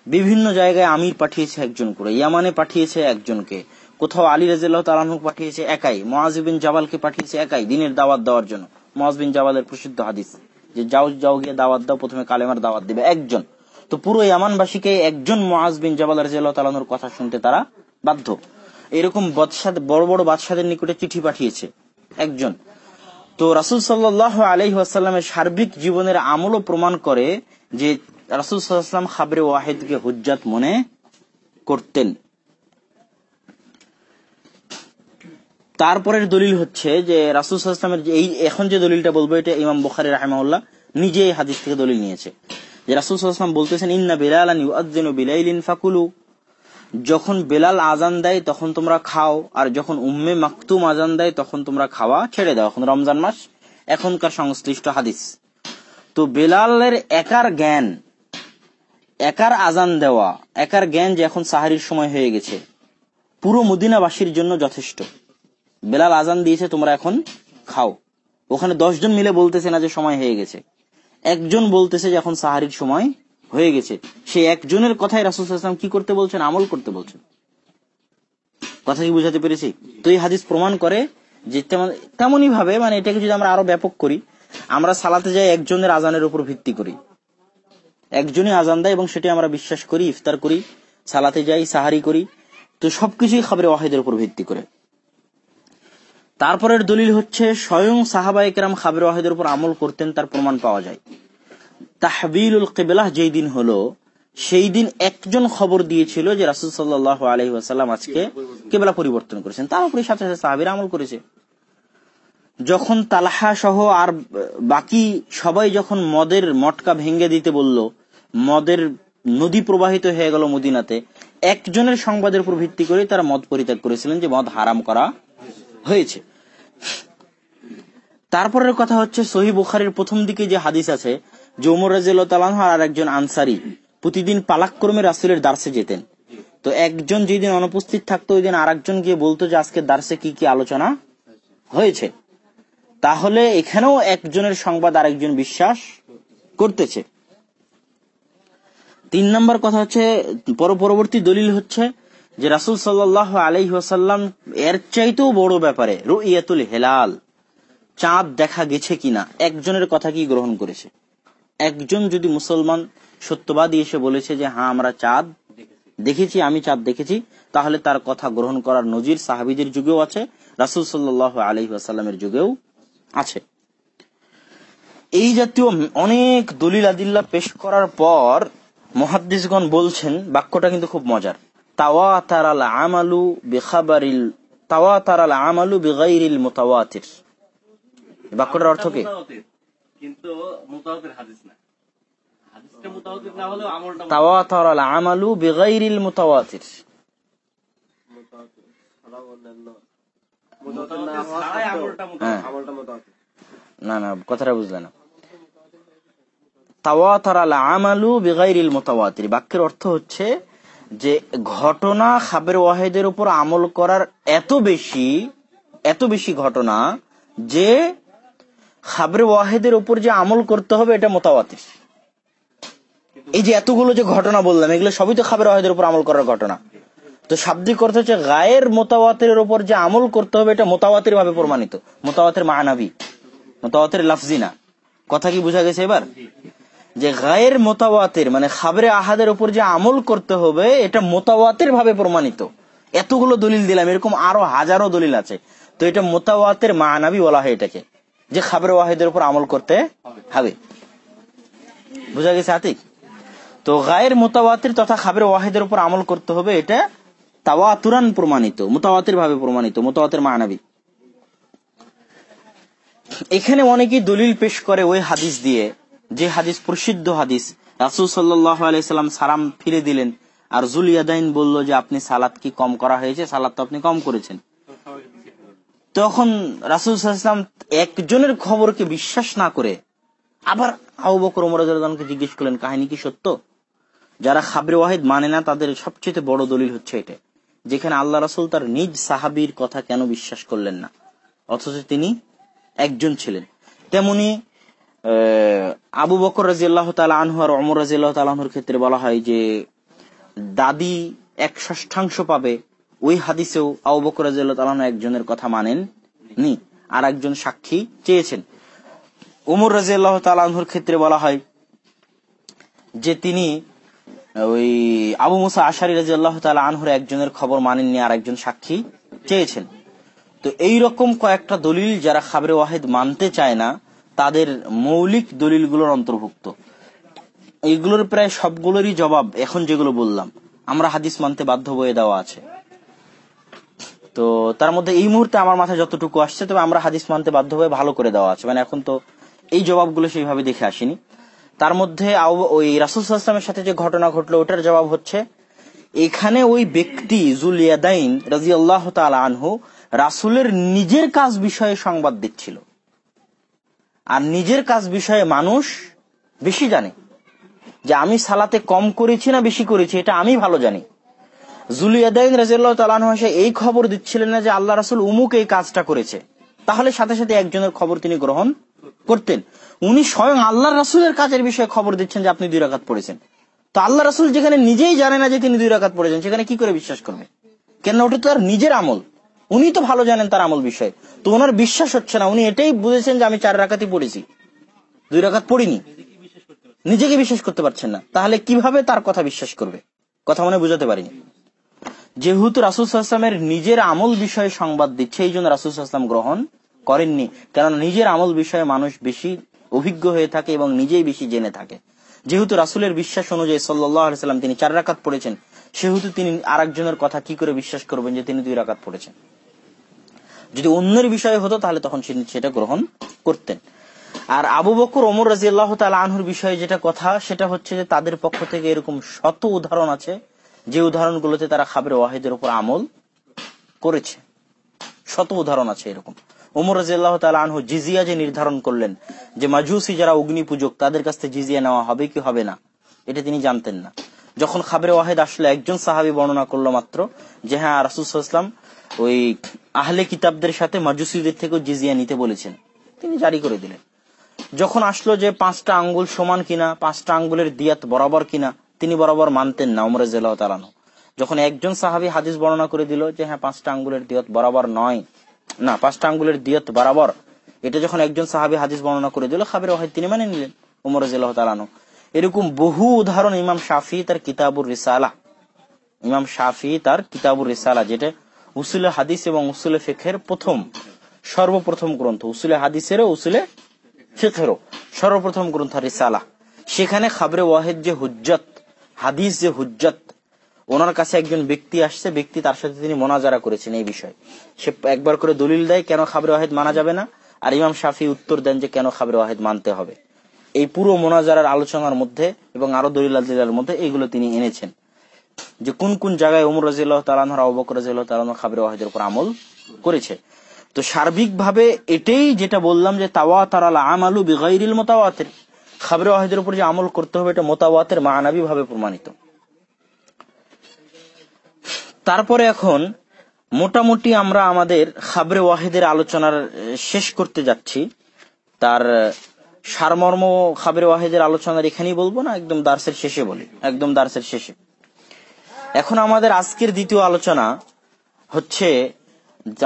বিভিন্ন জায়গায় আমির পাঠিয়েছে একজন করে, ইয়ামানে পাঠিয়েছে একজনকে, কোথাও আলী রাজিল্লাহ তালানহু পাঠিয়েছে একাই মহাজিবিন জাবালকে পাঠিয়েছে একাই, দিনের দাওয়াত দেওয়ার জন্য। মহাজবিন জাবালের প্রসিদ্ধ হাদিস যে, যাও যাও গিয়ে দাওয়াত দাও, প্রথমে কালেমার দাওয়াত দিবে একজন। তো পুরো ইয়ামানবাসীকে একজন মহাজবিন জাবাল রাজিল্লাহ তালানুর কথা শুনতে তারা বাধ্য। এরকম বদসাদ বড় বড় বাদশাদের নিকটে চিঠি পাঠিয়েছে একজন। তো রাসুল সাল্লাহ আলহিহাস্লামের সার্বিক জীবনের আমলও প্রমাণ করে যে রাসুল সাল্লাম খাবরে ওয়াহেদকে হুজ্জাত মনে করতেন। তারপরের দলিল হচ্ছে যে রাসুল সাল্লামের এই এখন যে দলিলটা বলব, এটা ইমাম বুখারি রাহেমাউল্লাহ নিজে এই হাদিস থেকে দলিল নিয়েছে। যে রাসুল সাল্লাম বলতেছেন, ইন্না বেলাল বিলাইলিন ফাকুলু। যখন বেলাল আজান দেয়, তখন তোমরা খাও। আর যখন উম্মে মাকতুম আজান দেয়, তখন তোমরা খাওয়া ছেড়ে দাও। এখন রমজান মাস, এখনকার সংশ্লিষ্ট হাদিস। তো বেলালের একার জ্ঞান, একার আজান দেওয়া, একার জ্ঞান যে এখন সাহারির সময় হয়ে গেছে, পুরো মদিনাবাসীর জন্য যথেষ্ট। বেলাল আজান দিয়েছে, তোমরা এখন খাও। ওখানে দশজন মিলে বলতেছে না যে সময় হয়ে গেছে। একজন বলতেছে যে এখন সাহারির সময় হয়ে গেছে। সে একজনের কথাই রাসুল ইসলাম কি করতে বলছেন? আমল করতে বলছেন। কথা কি বুঝাতে পেরেছি? তো এই হাদিস প্রমাণ করে যে তেমনই ভাবে মানে এটাকে যদি আমরা আরও ব্যাপক করি, আমরা সালাতে যাই একজনের আজানের উপর ভিত্তি করি। একজনই আজান দেয় এবং সেটি আমরা বিশ্বাস করি, ইফতার করি, সালাতে যাই, সাহারি করি। তো সবকিছুই খাবারের ওয়াহিদের উপর ভিত্তি করে। তারপরের দলিল হচ্ছে, স্বয়ং সাহাবা একরাম খাবের ওয়াহিদের উপর আমল করতেন, তার প্রমাণ পাওয়া যায়। তাহবিলুল কেবেলাহ যেই দিন হলো, সেই দিন একজন খবর দিয়েছিল যে রাসুল সাল্লাহ আলহি আজকে কেবেলা পরিবর্তন করেছেন। তার উপরে সাথে সাথে সাহাবিরা আমল করেছে। যখন তালাহা সহ আর বাকি সবাই যখন মদের মটকা ভেঙ্গে দিতে বলল, মদের নদী প্রবাহিত হয়ে গেল মদিনাতে, একজনের সংবাদের উপর ভিত্তি করে তারা মদ পরিত্যাগ করেছিলেন যে মদ হারাম করা হয়েছে। তারপরের কথা হচ্ছে সহি বুখারির প্রথম দিকে যে হাদিস আছে ওমর রাজিয়াল আর একজন আনসারি প্রতিদিন পালাক্রমে রাসুলের দার্সে যেতেন। তো একজন যেদিন অনুপস্থিত থাকতো, ওই দিন আর একজন গিয়ে বলতো যে, আজকে দার্সে কি কি আলোচনা হয়েছে? তাহলে এখানেও একজনের সংবাদ আরেকজন বিশ্বাস করতেছে। তিন নম্বর কথা হচ্ছে পরবর্তী দলিল হচ্ছে যে, রাসুল সাল্লাহ আলহি ওয়াসাল্লাম এর চাইতেও বড় ব্যাপারে রুইয়াতুল হেলাল, চাঁদ দেখা গেছে কিনা, একজনের কথা কি গ্রহণ করেছে? একজন যদি মুসলমান সত্যবাদী এসে বলেছে যে হ্যাঁ আমরা চাঁদ দেখেছি, আমি চাঁদ দেখেছি, তাহলে তার কথা গ্রহণ করার নজির সাহাবিদের যুগেও আছে, রাসুল সাল্লাহ আলহি আসাল্লামের যুগেও আছে। এই জাতীয় অনেক দলিল আদিল্লা পেশ করার পর মহাদ্দিসগণ বলছেন, বাক্যটা কিন্তু খুব মজার তাওয়া তারাল আমালু বেখাবারিল তাওয়া তারাল আমালু বেগাইরিল মোতাওয়াতির। বাক্যটার অর্থ কি? কিন্তু মোতাওয়াতির হাদিস না। হাদিসটা মোতাওয়াতির না হলেও আমলটা তাওয়া তারাল আমালু বেগাইরিল মোতাওয়াতির। ছাড়াই আমলটা হ্যাঁ। না না কথাটা বুঝলে না। আমালু বেগাইরিল মোতাওয়াতির। বাক্যের অর্থ হচ্ছে যে ঘটনা খাবের ওয়াহেদের উপর আমল করার এত বেশি এত বেশি ঘটনা যে খাবের ওয়াহেদের উপর যে আমল করতে হবে, এটা মোতাওয়াতির এই যে এতগুলো যে ঘটনা বললাম, এগুলো সবই তো খাবের ওয়াহেদের উপর আমল করার ঘটনা। তো শাব্দিক অর্থ হচ্ছে গায়ের মোতাওয়াতের উপর যে আমল করতে হবে, এটা মোতাওয়াতির ভাবে প্রমাণিত। মোতাওয়াতের মানাবি মোতাওয়াতের লাফজি না। কথা কি বোঝা গেছে এবার? যে গায়ের মোতাবাতের মানে খাবরে আহাদের উপর যে আমল করতে হবে, এটা মোতাবাতের ভাবে প্রমাণিত। এতগুলো দলিল দিলাম, এরকম আরও হাজারো দলিল আছে। তো এটা মোতাবাতের মানাবি বলা হয় এটাকে। যে খাবরে ওয়াহিদের উপর আমল করতে হবে। বুঝা গেছে আতিক? তো গায়ের মোতাওয়াতের তথা খাবের ওয়াহিদের উপর আমল করতে হবে এটা তাওয়াতুরান প্রমাণিত মোতাওয়াতের ভাবে প্রমাণিত মোতাওয়াতের মানাবি। এখানে অনেকেই দলিল পেশ করে ওই হাদিস দিয়ে যে হাদিস প্রসিদ্ধ হাদিস। রাসুল সাল্লাহ আলাইসাল্লাম সালাম ফিরে দিলেন আর জুলিয়াদাইন বলল যে আপনি সালাদ কি কম করা হয়েছে? সালাদ তো আপনি কম করেছেন। তখন রাসুল সাল্লাম একজনের খবরকে বিশ্বাস না করে আবার আবু বকর ওমরাজকে জিজ্ঞেস করলেন, কাহিনী কি সত্য? যারা খাবরে ওয়াহিদ মানে না, তাদের সবচেয়ে বড় দলিল হচ্ছে এটা, যেখানে আল্লাহ রাসুল তার নিজ সাহাবির কথা কেন বিশ্বাস করলেন না, অথচ তিনি একজন ছিলেন। তেমনি আবু বকর রাজিয়াল্লাহ তালা আনহু আর অমর রাজিয়াল্লাহ তালাহুর ক্ষেত্রে বলা হয় যে, দাদি এক ষষ্ঠাংশ পাবে ওই হাদিসেও আবু বকর রাজিয়াল্লাহ একজনের কথা মানেন নি আর একজন সাক্ষী চেয়েছেন। উমর রাজিয়াল্লাহ তালাহুর ক্ষেত্রে বলা হয় যে তিনি ওই আবু মুসা আশারি রাজিয়াল্লাহ তালা আনহুর একজনের খবর মানেননি আর একজন সাক্ষী চেয়েছেন। তো এই রকম কয়েকটা দলিল যারা খাবরে ওয়াহেদ মানতে চায় না, তাদের মৌলিক দলিলগুলোর অন্তর্ভুক্ত। এইগুলোর প্রায় সবগুলোরই জবাব এখন যেগুলো বললাম। আমরা হাদিস মানতে বাধ্য বয়ে দেওয়া আছে। তো তার মধ্যে এই মুহূর্তে আমার মাথায় যতটুকু আসছে, তবে আমরা হাদিস মানতে বাধ্য হয়ে ভালো করে দেওয়া আছে। মানে এখন তো এই জবাবগুলো সেইভাবে দেখে আসিনি। তার মধ্যে ওই রাসুল আসলামের সাথে যে ঘটনা ঘটলো, ওটার জবাব হচ্ছে, এখানে ওই ব্যক্তি জুলিয়াদাইন রাজি আল্লাহ আনহু রাসুলের নিজের কাজ বিষয়ে সংবাদ দিচ্ছিল। আর নিজের কাজ বিষয়ে মানুষ বেশি জানে। যে আমি সালাতে কম করেছি না বেশি করেছি, এটা আমি ভালো জানি। জুলিয়াদাইন রাজিয়াল্লাহ তালানহ এসে এই খবর দিচ্ছিলেন না যে আল্লাহ রাসুল উমুক এই কাজটা করেছে। তাহলে সাথে সাথে একজনের খবর তিনি গ্রহণ করতেন। উনি স্বয়ং আল্লাহ রাসুলের কাজের বিষয়ে খবর দিচ্ছেন যে আপনি দুই রাকাত পড়েছেন। তো আল্লাহ রাসুল যেখানে নিজেই জানে না যে তিনি দুই রাকাত পড়েছেন, সেখানে কি করে বিশ্বাস করবে? কেন ওটা তার নিজের আমল। উনি তো ভালো জানেন তার আমল বিষয়ে। তো ওনার বিশ্বাস হচ্ছে না। উনি এটাই বুঝেছেন যে আমি চার রাকাতই পড়েছি। দুই রাকাত পড়িনি। নিজেকে বিশ্বাস করতে পারছেন না। তাহলে কীভাবে তার কথা বিশ্বাস করবে? কথা মনে বুঝাতে পারিনি। যেহেতু রাসুল সাল্লামের নিজের আমল বিষয়ে সংবাদ দিচ্ছে, এই জন্য রাসুল সাল্লাম গ্রহণ করেননি। কেননা নিজের আমল বিষয়ে মানুষ বেশি অভিজ্ঞ হয়ে থাকে এবং নিজেই বেশি জেনে থাকে। যেহেতু রাসুলের বিশ্বাস অনুযায়ী সাল্লাম তিনি চার রাকাত পড়েছেন, সেহেতু তিনি আরেকজনের কথা কি করে বিশ্বাস করবেন যে তিনি দুই রাকাত পড়েছেন? যদি অন্যের বিষয়ে হতো, তাহলে তখন সেটা গ্রহণ করতেন। আর আবু বকর, ওমর রাজি আল্লাহ আনহুর বিষয়ে যেটা কথা, সেটা হচ্ছে যে তাদের পক্ষ থেকে এরকম শত উদাহরণ আছে। যে উদাহরণগুলোতে তারা খাবের ওয়াহিদের উপর আমল করেছে, শত উদাহরণ আছে এরকম। ওমর রাজি আল্লাহ আনহু জিজিয়া যে নির্ধারণ করলেন যে মাজুসি যারা অগ্নি পূজক তাদের কাছ থেকে জিজিয়া নেওয়া হবে কি হবে না, এটা তিনি জানতেন না। যখন খাবের ওয়াহেদ আসলে, একজন সাহাবি বর্ণনা করল মাত্র যে হ্যাঁ রাসুসাল্লাম ওই আহলে কিতাবদের সাথে মাজুসিদের থেকেও জিজিয়া নিতে বলেছেন। তিনি জারি করে দিলেন। যখন আসলো যে পাঁচটা আঙ্গুল সমান কিনা, পাঁচটা আঙ্গুলের দিয়াত বরাবর কিনা তিনি বরাবর মানতেন না, উমর জেলাহ তালানো যখন একজন সাহাবি হাদিস বর্ণনা করে দিল যে হ্যাঁ পাঁচটা আঙ্গুলের দিয়ত বরাবর নয়। না, পাঁচটা আঙ্গুলের দিয়ত বরাবর। এটা যখন একজন সাহাবি হাদিস বর্ণনা করে দিল, খাবের ওয়াহিদ তিনি মানে নিলেন, উমর জেলাহ তালানো এরকম বহু উদাহরণ ইমাম শাফি তার কিতাবুর রিসালা। ইমাম শাফি তার কিতাবুর রিসালা, যেটা উসুলে হাদিস এবং উসুলে ফেখের প্রথম, সর্বপ্রথম গ্রন্থ। উসুলে হাদিসেরও, উসুলে ফিকহেরও সর্বপ্রথম গ্রন্থ রিসালা। সেখানে খাবরে ওয়াহেদ যে হুজ্জত হাদিস যে হুজ্জত। ওনার কাছে একজন ব্যক্তি আসছে, ব্যক্তি তার সাথে তিনি মোনাজারা করেছেন এই বিষয়ে। সে একবার করে দলিল দেয়, কেন খাবরে ওয়াহেদ মানা যাবে না? আর ইমাম শাফি উত্তর দেন যে, কেন খাবরে ওয়াহেদ মানতে হবে? এই পুরো মোনাজারার আলোচনার মধ্যে এবং আরও দলিল মধ্যে এইগুলো তিনি এনেছেন। যে কোন কোন জায়গায় ওমর রাজিল্লাহ তালানহর তালানহ খাবরে ওয়াহেদের উপর আমল করেছে। তো সার্বিকভাবে এটাই যেটা বললাম যে তাওয়া তারাল আমালু বিগাইরিল মোতাওয়াতের। খাবরে ওয়াহিদের উপর যে আমল করতে হবে, এটা মোতাওয়াতের মানাবি ভাবে প্রমাণিত। তারপরে এখন মোটামুটি আমরা আমাদের খাবরে ওয়াহিদের আলোচনার শেষ করতে যাচ্ছি। তার সারমর্ম খাবরে ওয়াহিদের আলোচনার এখানেই বলব না, একদম দার্সের শেষে বলি, একদম দার্সের শেষে। এখন আমাদের আজকের দ্বিতীয় আলোচনা হচ্ছে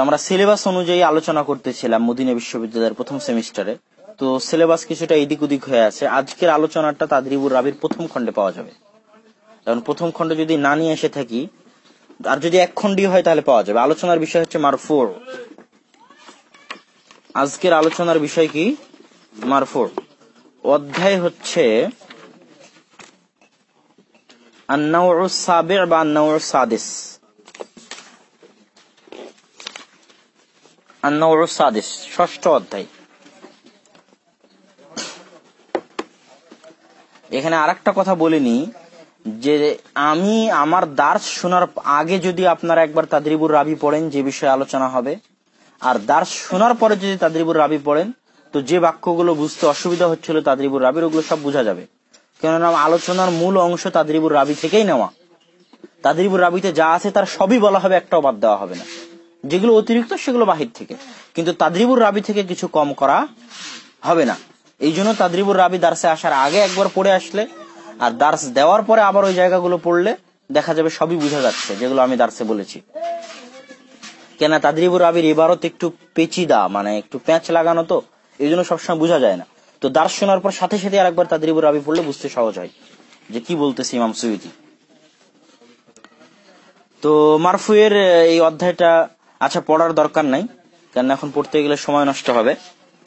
আমরা সিলেবাস অনুযায়ী আলোচনা করতেছিলাম মদিনা বিশ্ববিদ্যালয়ের প্রথম সেমিস্টারে। তো সিলেবাস কিছুটা এদিক ওদিক হয়ে আছে। আজকের আলোচনাটা তাদরিবুর রাবির প্রথম খণ্ডে পাওয়া যাবে। কারণ প্রথম খণ্ডে যদি না নিয়ে এসে থাকি, আর যদি এক খণ্ডই হয় তাহলে পাওয়া যাবে। আলোচনার বিষয় হচ্ছে মারফোর। আজকের আলোচনার বিষয় কি? মারফোর। অধ্যায় হচ্ছে সাবির বা সাদিস। সাদিস, ষষ্ঠ অধ্যায়। এখানে আরেকটা কথা বলিনি, যে আমি আমার দার্স শোনার আগে যদি আপনারা একবার তাদরিবুর রাবি পড়েন, যে বিষয়ে আলোচনা হবে, আর দার্স শোনার পরে যদি তাদরিবুর রাবি পড়েন, তো যে বাক্যগুলো বুঝতে অসুবিধা হচ্ছিল তাদরিবুর রাবির, ওগুলো সব বোঝা যাবে। কেননা আলোচনার মূল অংশ তাদরিবুর রাবি থেকেই নেওয়া। তাদরিবুর রাবিতে যা আছে তার সবই বলা হবে, একটাও বাদ দেওয়া হবে না। যেগুলো অতিরিক্ত, সেগুলো বাহির থেকে। কিন্তু তাদরিবুর রাবি থেকে কিছু কম করা হবে না। এই জন্য তাদরিবুর রাবি দার্সে আসার আগে একবার পড়ে আসলে, আর দার্স দেওয়ার পরে আবার ওই জায়গাগুলো পড়লে দেখা যাবে সবই বোঝা যাচ্ছে, যেগুলো আমি দার্সে বলেছি। কেন তাদরিবুর রাবির ইবারত একটু পেচিদা মানে একটু প্যাঁচ লাগানো তো এই জন্য সবসময় বোঝা যায় না। তো দার্স শোনার পর সাথে সাথে আরেকবার তাদরিবুর রাবি পড়লে বুঝতে সহজ হয় যে কি বলতেছে ইমাম সুইদি তো মারফুয়ের এই অধ্যায়টা আচ্ছা পড়ার দরকার নাই কেন এখন পড়তে গেলে সময় নষ্ট হবে।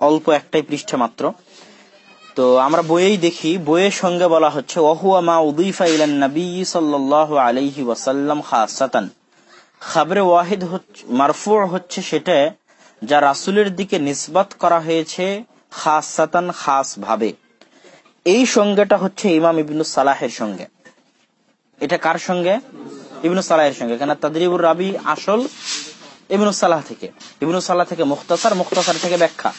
অল্প একটাই পৃষ্ঠা মাত্র। তো আমরা বইয়েই দেখি, বইয়ের সঙ্গে বলা হচ্ছে, ওহুয়া মা উদিফা ইলান নবী সাল্লাল্লাহু আলাইহি ওয়াসাল্লাম খাসাতান। খাবরে ওয়াহিদ মারফু হচ্ছে সেটা যা রাসূলের দিকে নিসবাত করা হয়েছে খাসাতান খাস ভাবে এই সঙ্গেটা হচ্ছে ইমাম ইবনু সালাহের সঙ্গে। এটা কার সঙ্গে? ইবনু সালাহের সঙ্গে কেন তাদরিবুর রাবি আসল ইবনু সালাহ থেকে। ইবনু সালাহ থেকে মুখতাসার মুখতাসার থেকে ব্যাখ্যা।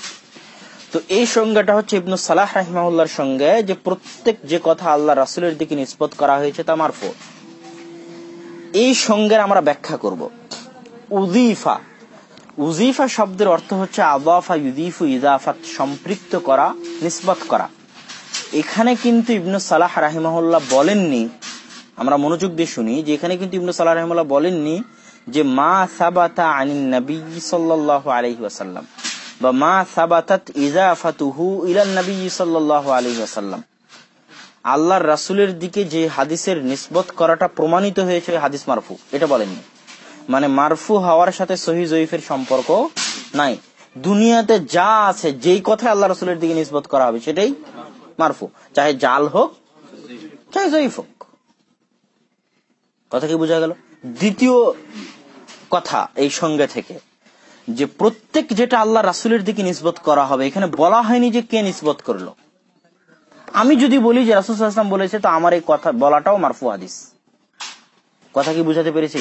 তো এই সংজ্ঞাটা হচ্ছে ইবনু সালাহ রাহিমাউল্লাহর সঙ্গে যে প্রত্যেক যে কথা আল্লাহ রাসুলের দিকে নিষ্পত করা হয়েছে তা মারফু এই সঙ্গের আমরা ব্যাখ্যা করব। উজিফা উজিফা শব্দের অর্থ হচ্ছে আদাফা ইউদিফু ইদাফাত সম্পৃক্ত করা নিসবত করা। এখানে কিন্তু ইবনু সালাহ রাহিমাহুল্লাহ বলেননি, আমরা মনোযোগ দিয়ে শুনি, যে এখানে কিন্তু ইবনু সালাহ রাহিমাহুল্লাহ বলেননি যে মা সাবাতা আনিন নবী সাল্লাল্লাহু আলাইহি ওয়াসাল্লাম। বা মা সাবাতাত ইজাফাতুহু ইলান নবী সাল্লাল্লাহু আলাইহি ওয়াসাল্লাম। আল্লাহর রাসূলের দিকে যে হাদিসের নিসবত করাটা প্রমাণিত হয়েছে হাদিস মারফু, এটা বলেননি। মানে মারফু হওয়ার সাথে সহি জয়ীফের সম্পর্ক নাই। দুনিয়াতে যা আছে, যেই কথা আল্লাহ রসুলের দিকে নিসবত করা হবে, সেটাই মারফু। চাহে জাল হোক, চাহে জয়ীফ হোক। কথা কি বোঝা গেল? দ্বিতীয় কথা এই সঙ্গে থেকে যে প্রত্যেক যেটা আল্লাহ রাসুলের দিকে নিসবত করা হবে, এখানে বলা হয়নি যে কে নিসবত করল। আমি যদি বলি যে রাসুল সাল্লাম বলেছে, তো আমার এই কথা, বলাটাও মারফু হাদিস। কথা কি বুঝাতে পেরেছি?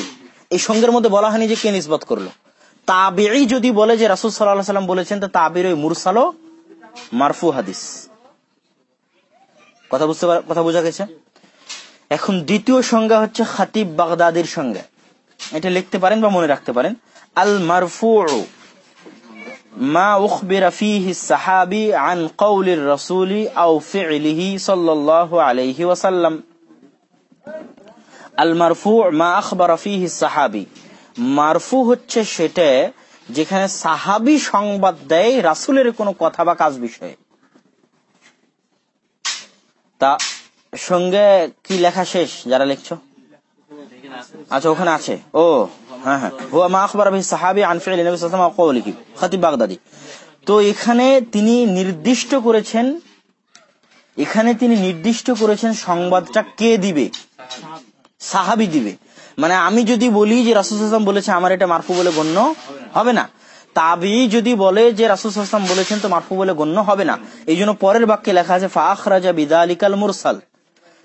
এই সঙ্গের মধ্যে বলা হয়নি যে কে নিসবত করল। তাবেই যদি বলে যে রাসুল সাল্লাহ সাল্লাম বলেছেন, তো তাবির ওই মুরসালো মারফু হাদিস। কথা বুঝতে কথা বোঝা গেছে? এখন দ্বিতীয় সংজ্ঞা হচ্ছে খাতিব বাগদাদির সঙ্গে এটা লিখতে পারেন বা মনে রাখতে পারেন। আল মারফু মা উখবিরা ফিহি সাহাবি আন কৌলির রসুলি আও ফিলিহি সাল্লাল্লাহু আলাইহি ওয়াসাল্লাম। আল মারফু মা মারফু হচ্ছে সেটা যেখানে সাহাবি সংবাদ দেয় রাসুলের কোনো কথা বা কাজ বিষয়ে। তা সঙ্গে কি লেখা শেষ? যারা লিখছ? আচ্ছা ওখানে আছে। ও হ্যাঁ হ্যাঁ। সাহাবী তো এখানে তিনি নির্দিষ্ট করেছেন, এখানে তিনি নির্দিষ্ট করেছেন সংবাদটা কে দিবে? সাহাবি দিবে। মানে আমি যদি বলি যে রাসুল হাসান বলেছে, আমার এটা মারফু বলে গণ্য হবে না। তাবি যদি বলে যে রাসুল হাসান বলেছেন, তো মারফু বলে গণ্য হবে না। এই জন্য পরের বাক্যে লেখা আছে ফাখ রাজা বিদা আলিকাল মুরসাল।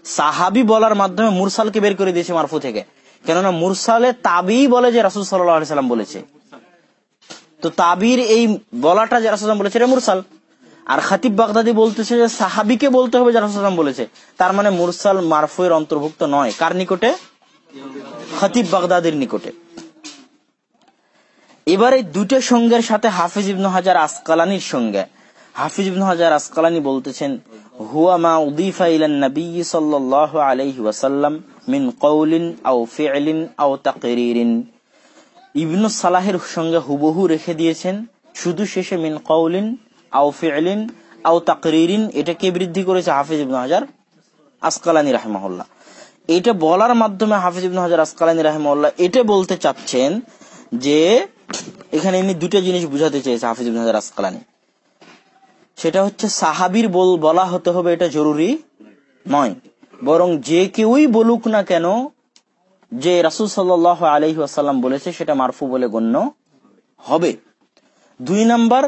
সাহাবি বলার মাধ্যমে মুরসালকে বের করে দিয়েছে মারফু থেকে। কেননা মুরসালে তাবি বলে যে রাসুল সাল্লাম বলেছে। তো তাবির এই বলাটা যে রাসুল বলেছে, এটা মুরসাল। আর খাতিব বাগদাদি বলতেছে যে সাহাবিকে বলতে হবে যে রাসুল বলেছে। তার মানে মুরসাল মারফুয়ের অন্তর্ভুক্ত নয়। কার নিকটে? খতিব বাগদাদির নিকটে। এবার এই দুটো সঙ্গের সাথে হাফিজ ইবনু হাজার আসকালানির সঙ্গে। হাফিজ ইবনু হাজার আসকালানি বলতেছেন, হুয়া মা উদিফা ইলান নবী সাল্লাল্লাহু আলাইহি ওয়াসাল্লাম মিন কৌলিন আও ফি'লিন আও তাকরিরিন। ইবনু সালাহের সঙ্গে হুবহু রেখে দিয়েছেন, শুধু শেষে মিন কৌলিন আও ফি'লিন আও তাকরিরিন এটাকে বৃদ্ধি করেছে হাফিজ ইবনু হাজার আসকালানি রাহিমাহুল্লাহ। এটা বলার মাধ্যমে হাফিজ ইবনু হাজার আসকালানি রাহিমাহুল্লাহ এটা বলতে চাচ্ছেন যে, এখানে ইনি দুটো জিনিস বুঝাতে চেয়েছে হাফিজ ইবনু হাজার আসকালানি। সেটা হচ্ছে সাহাবির বল, বলা হতে হবে এটা জরুরি নয়। বরং যে কেউই বলুক না কেন, যে রাসুল সাল্লাহ আলহি আসাল্লাম বলেছে সেটা মারফু বলে গণ্য হবে। দুই নাম্বার,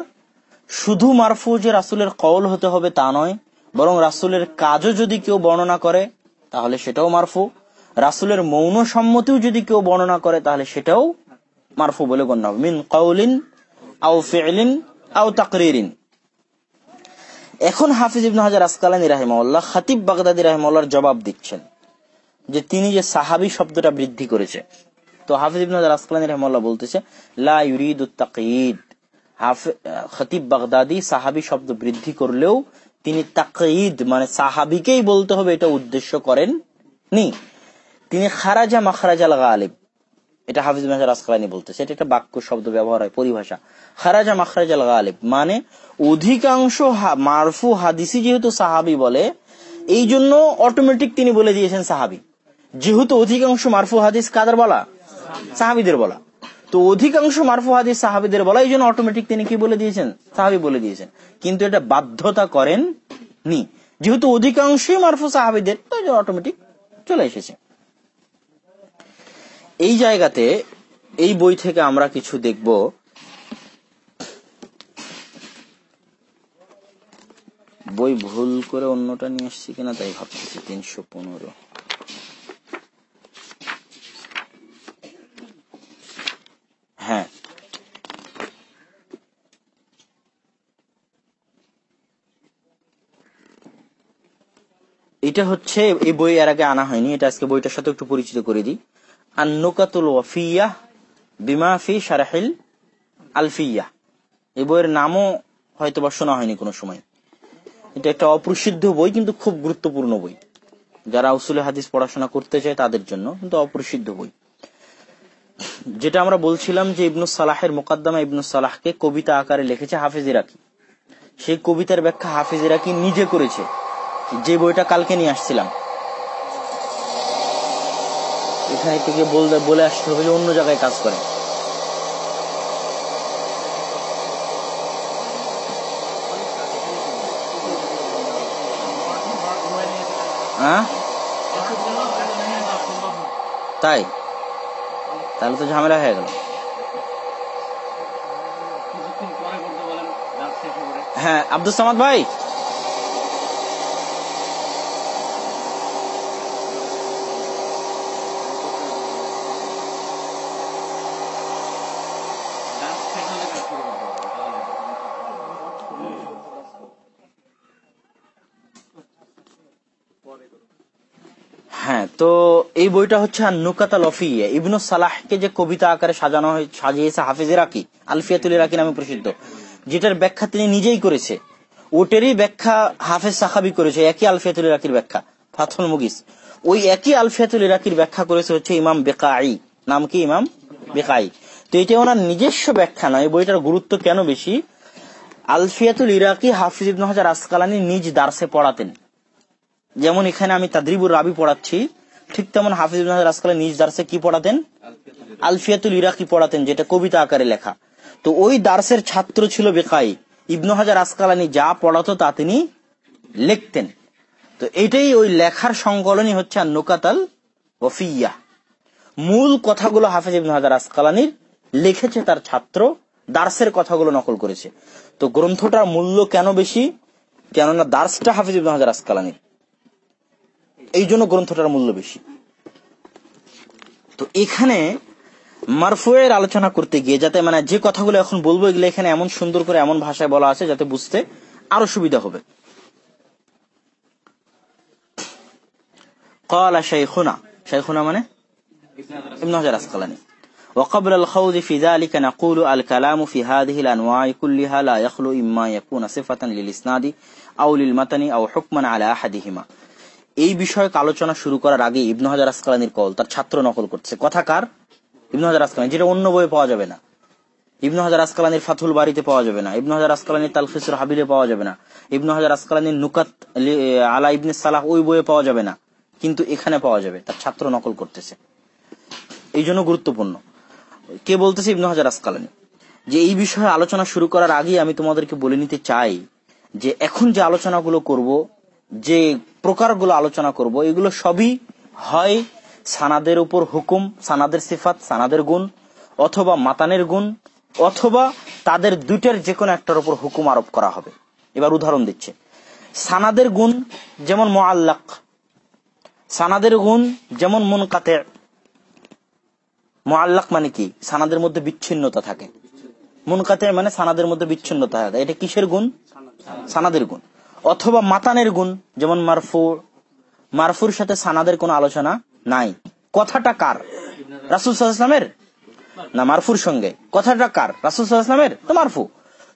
শুধু মারফু যে রাসুলের কওল হতে হবে তা নয়, বরং রাসুলের কাজও যদি কেউ বর্ণনা করে, তাহলে সেটাও মারফু। রাসুলের মৌন সম্মতিও যদি কেউ বর্ণনা করে, তাহলে সেটাও মারফু বলে গণ্য হবে। মিন কৌলিন আও ফেলিন আও তাকরিরিন। এখন হাফিজ ইবনু হাজার আসকালানি রাহিমাল্লাহ খাতিব বাগদাদি রাহিমাল্লাহর জবাব দিচ্ছেন যে তিনি যে সাহাবি শব্দটা বৃদ্ধি করেছে। তো হাফিজ ইবনু হাজার আসকালানি রাহিমাল্লাহ বলতেছে, লা ইউরিদু তাকঈদ খতিব বাগদাদি সাহাবি শব্দ বৃদ্ধি করলেও তিনি তাকঈদ মানে সাহাবিকেই বলতে হবে, এটা উদ্দেশ্য করেন নি তিনি খারাজা মাখরাজাল গালিব। এটা হাফিজ মেহাজার আসকালানি বলতেছে। এটা একটা বাক্য, শব্দ, ব্যবহার হয়, পরিভাষা। খারাজা মাখরাজাল গালিব। মানে অধিকাংশ মারফু হাদিসি যেহেতু সাহাবি বলে এই জন্য অটোমেটিক তিনি বলে দিয়েছেন সাহাবি। যেহেতু অধিকাংশ মারফু হাদিস কাদের বলা? সাহাবিদের বলা। তো অধিকাংশ মারফু হাদিস সাহাবিদের বলা এই জন্য অটোমেটিক তিনি কি বলে দিয়েছেন? সাহাবি বলে দিয়েছেন। কিন্তু এটা বাধ্যতা করেন নি যেহেতু অধিকাংশই মারফু সাহাবিদের, তো অটোমেটিক চলে এসেছে। এই জায়গাতে, এই বই থেকে আমরা কিছু দেখব। বই ভুল করে অন্যটা নিয়ে আসছি কিনা তাই ভাবতেছি তিনশো পনেরো। হ্যাঁ। এটা হচ্ছে, এই বই এর আগে আনা হয়নি, এটা আজকে বইটার সাথে একটু পরিচিত করে দিই। শারাহিল আলফিয়া। এই বইয়ের নামও হয়তো বা শোনা হয়নি কোনো সময়। এটা একটা বই, কিন্তু খুব গুরুত্বপূর্ণ বই। যারা উসুলে হাদিস পড়াশোনা করতে চায় তাদের জন্য কিন্তু অপ্রসিদ্ধ বই। যেটা আমরা বলছিলাম যে ইবনু সালাহের মোকাদ্দমা ইবনু সালাহকে কবিতা আকারে লিখেছে হাফিজ ইরাকি। সেই কবিতার ব্যাখ্যা হাফিজ ইরাকি নিজে করেছে। যে বইটা কালকে নিয়ে আসছিলাম। এখানে থেকে বলতে, বলে আসতে হবে যে অন্য জায়গায় কাজ করে। হ্যাঁ? তাই? তাহলে তো ঝামেলা হয়ে গেল। হ্যাঁ আব্দুল সামাদ ভাই রাত শেষ হলে কাজ শুরু করতে হবে তাহলে হ্যাঁ তো এই বইটা হচ্ছে নুকাতা লফিয়া ইবনু সালাহকে যে কবিতা আকারে সাজানো সাজিয়েছে হাফিজ ইরাকি, আলফিয়াতুল ইরাকি নামে প্রসিদ্ধ, যেটার ব্যাখ্যা তিনি নিজেই করেছে। ওটেরই ব্যাখ্যা হাফেজ সাহাবি করেছে, একই আলফিয়াতুল ইরাকির ব্যাখ্যা ফাথুল মুগিস। ওই একই আলফিয়াতুল ইরাকির ব্যাখ্যা করেছে হচ্ছে ইমাম বেকাই। নাম কি ইমাম? বেকাই। তো এটা ওনার নিজস্ব ব্যাখ্যা নয় বইটার গুরুত্ব কেন বেশি? আলফিয়াতুল ইরাকি হাফিজ ইবনু হাজার আসকালানি নিজ দার্সে পড়াতেন। যেমন এখানে আমি তাদরিবুর রাবি পড়াচ্ছি ঠিক তেমন হাফিজ আসকালানি নিজ দার্সে কি পড়াতেন? আলফিয়াতুল ইরাকি পড়াতেন, যেটা কবিতা আকারে লেখা। তো ওই দার্সের ছাত্র ছিল বেকাই। ইবনু হাজার আসকালানি যা পড়াতো তা তিনি লিখতেন। তো এটাই ওই লেখার সংকলনই হচ্ছে নোকাতাল ওফিয়া। মূল কথাগুলো হাফিজ ইবনু হাজার আসকালানির লিখেছে তার ছাত্র, দার্সের কথাগুলো নকল করেছে। তো গ্রন্থটার মূল্য কেন বেশি? কেননা দার্সটা হাফিজ ইবনু হাজার আসকালানির। এই জন্য গ্রন্থটার মূল্য বেশি তো এখানে মারফুয়ের আলোচনা করতে গিয়ে যাতে মানে যে কথাগুলো এখন বলবো এগুলো এখানে এমন সুন্দর করে এমন ভাষায় বলা আছে যাতে বুঝতে আরো সুবিধা হবে قال شيخنا شيخنا মানে ابن حجر العسقلاني وقبل الخوض في ذلك نقول الكلام في هذه الأنواع كلها لا يخلو إما يكون صفة للإسناد أو للمتن أو حكما على أحدهما এই বিষয়ক আলোচনা শুরু করার আগে ইবনু হাজার আসকালানির কল তার ছাত্র নকল করছে। কথাকার ইবনু হাজার আসকালানি, যেটা অন্য বইয়ে পাওয়া যাবে না। ইবনু হাজার আসকালানির ফাথুল বাড়িতে পাওয়া যাবে না। ইবনু হাজার আসকালানির তালফিসুর হাবিলে পাওয়া যাবে না। ইবনু হাজার আসকালানির নুকাত আলা ইবনে সালাহ ওই বইয়ে পাওয়া যাবে না। কিন্তু এখানে পাওয়া যাবে, তার ছাত্র নকল করতেছে। এই জন্য গুরুত্বপূর্ণ। কে বলতেছে ইবনু হাজার আসকালানি? যে এই বিষয়ে আলোচনা শুরু করার আগেই আমি তোমাদেরকে বলে নিতে চাই যে এখন যে আলোচনাগুলো করব, যে প্রকারগুলো আলোচনা করব। এগুলো সবই হয় সানাদের উপর হুকুম, সানাদের সিফাত, সানাদের গুণ, অথবা মাতানের গুণ, অথবা তাদের দুইটার যে কোনো একটার উপর হুকুম আরোপ করা হবে। এবার উদাহরণ দিচ্ছে। সানাদের গুণ যেমন মোয়াল্লাক সানাদের গুণ যেমন মুনকাতে। মোয়াল্লাক মানে কি? সানাদের মধ্যে বিচ্ছিন্নতা থাকে। মুনকাতে মানে সানাদের মধ্যে বিচ্ছিন্নতা থাকে। এটা কিসের গুণ? সানাদের গুণ। অথবা মাতানের গুণ, যেমন মারফু মারফুর সাথে সানাদের কোনো আলোচনা নাই। কথাটা কার? রাসুল সাল্লামের না, মারফুর সঙ্গে। কথাটা কার? রাসুল সাল্লামের তো মারফু।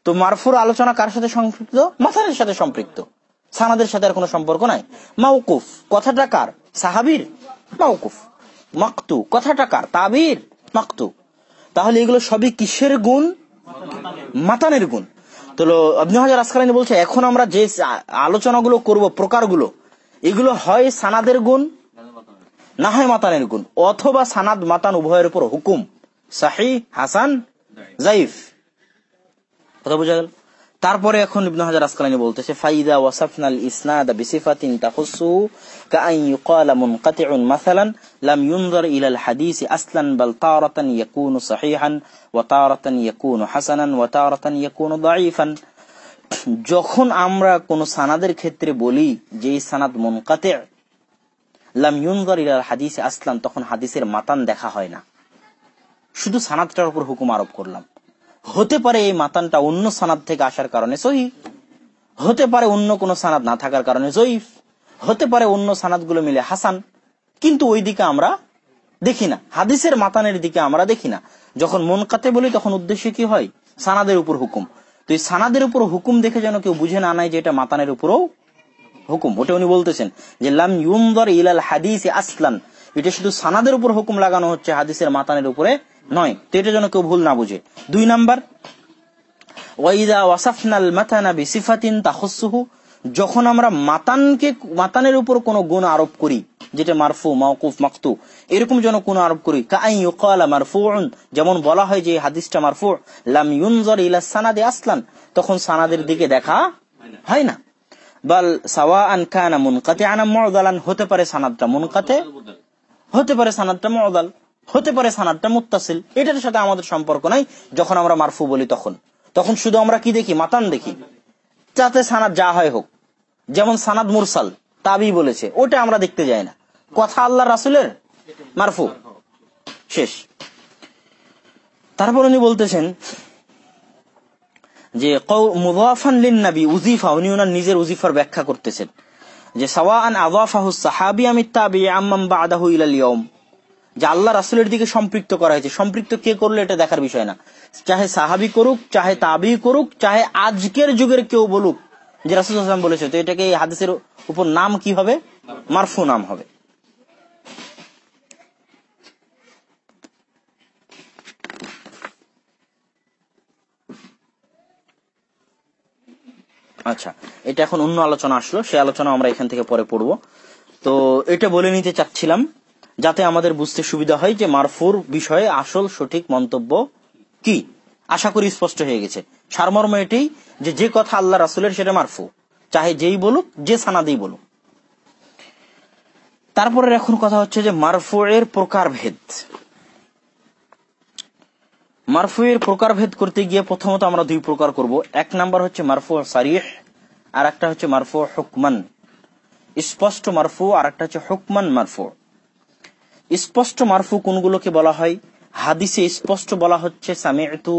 তো মারফুর আলোচনা কার সাথে সম্পৃক্ত? মাথানের সাথে সম্পৃক্ত। সানাদের সাথে আর কোনো সম্পর্ক নাই। মাউকুফ কথাটা কার? সাহাবির? মাউকুফ মাকতু। কথাটা কার? তাবির? মাকতু। তাহলে এগুলো সবই কিসের গুণ? মাতানের গুণ। তো আবনু হাজার আসকালানি বলছে, এখন আমরা যে আলোচনাগুলো করব, প্রকারগুলো, এগুলো হয় সানাদের গুণ, না হয় মাতানের গুণ, অথবা সানাদ মাতান উভয়ের উপর হুকুম, সাহি, হাসান, জাইফ। কথা বোঝা গেল? তারপরে এখন ইবনু হাজার আসকালানি বলতেছে, ফাইদা ওয়াসাফনাল ইসনাদ বিসিফাতিন তাখুসু ইলা আল হাদিস আসলান বাল তারাতান ইয়াকুনু সহিহান ওয়া তারাতান ইয়াকুনু হাসানান ওয়া তারাতান ইয়াকুনু দাঈফান যখন আমরা কোন সানাদের ক্ষেত্রে বলি যে সানাদ মুনকাতি, লাম ইউনজার ইলা হাদিস আসলান তখন হাদিসের মাতান দেখা হয় না। শুধু সানাদটার উপর হুকুম আরোপ করলাম। হতে পারে এই মাতানটা অন্য সানাদ থেকে আসার কারণে সহি। হতে পারে অন্য কোনো সানাদ না থাকার কারণে জয়ীফ হতে পারে অন্য সানাদগুলো মিলে, হাসান। কিন্তু ওই দিকে আমরা দেখি না। হাদিসের মাতানের দিকে আমরা দেখি না। যখন মনকাতে বলি, তখন উদ্দেশ্য কি হয়? সানাদের উপর হুকুম। তো এই সানাদের উপর হুকুম দেখে যেন কেউ বুঝে না নেয় যে এটা মাতানের উপরও হুকুম। ওটা উনি বলতেছেন যে, লাম ইউমদর ইলাল হাদিস আসলান। এটা শুধু সানাদের উপর হুকুম লাগানো হচ্ছে, হাদিসের মাতানের উপরে নয়। তো এটা যেন কেউ ভুল না বুঝে। দুই নাম্বার ওয়াইদা ওয়াসাফনাল মাতানা বিসিফাতিন তাহসুহু যখন আমরা মাতানকে, মাতানের উপর কোনো গুণ আরোপ করি, যেটা মারফু, মাওকুফ, মাকতু, এরকম যেন কোন আরোপ করি যেমন বলা হয় যে হাদিসটা মারফু, লাম ইলা সানাদে আসলান, তখন সানাদের দিকে দেখা হয় না। বাল সাওয়া আন কানা মুনকাতে আনা মুদালান, হতে পারে সানাদটা মুনকাতে, হতে পারে সানাদটা মুদাল, হতে পারে সানাদটা মুত্তাসিল, এটার সাথে আমাদের সম্পর্ক নাই, যখন আমরা মারফু বলি তখন। তখন শুধু আমরা কি দেখি? মাতান দেখি। যাতে সানাদ যা হয় হোক। যেমন সানাদ মুরসাল, তাবি বলেছে, ওটা আমরা দেখতে যাই না। কথা আল্লাহ রাসুলের? মারফু। শেষ। তারপর উনি বলতেছেন যে উজিফা উনি ওনার নিজের উজিফার ব্যাখ্যা করতেছেন। যে আল্লাহ রাসুলের দিকে সম্পৃক্ত করা হয়েছে। সম্পৃক্ত কে করলে এটা দেখার বিষয় না। চাহে সাহাবি করুক, চাহে তাবি করুক, চাহে আজকের যুগের কেউ বলুক যে রাসুল আসলাম বলেছে, তো এটাকে এই হাদিসের উপর নাম কি হবে? মারফু নাম হবে। আচ্ছা এটা এখন অন্য আলোচনা আসলো সেই আলোচনা আমরা এখান থেকে পরে পড়ব। তো এটা বলে নিতে চাচ্ছিলাম, যাতে আমাদের বুঝতে সুবিধা হয় যে মারফুর বিষয়ে আসল সঠিক মন্তব্য কি। আশা করি স্পষ্ট হয়ে গেছে। সারমর্ম এটি যে যে কথা আল্লাহ রাসুলের সেটা মারফু। চাহে যেই বলুক, যে সানাদেই বলুক। তারপরে এখন কথা হচ্ছে যে মারফু এর প্রকারভেদ। মারফু এর প্রকারভেদ করতে গিয়ে প্রথমত আমরা দুই প্রকার করব। এক নাম্বার হচ্ছে মারফু সারিহ আর একটা হচ্ছে মারফু হুকমান। স্পষ্ট মারফু আর একটা হচ্ছে হুকমান মারফু। স্পষ্ট মারফু কোনগুলোকে বলা হয়? হাদিসে স্পষ্ট বলা হচ্ছে সামিআতু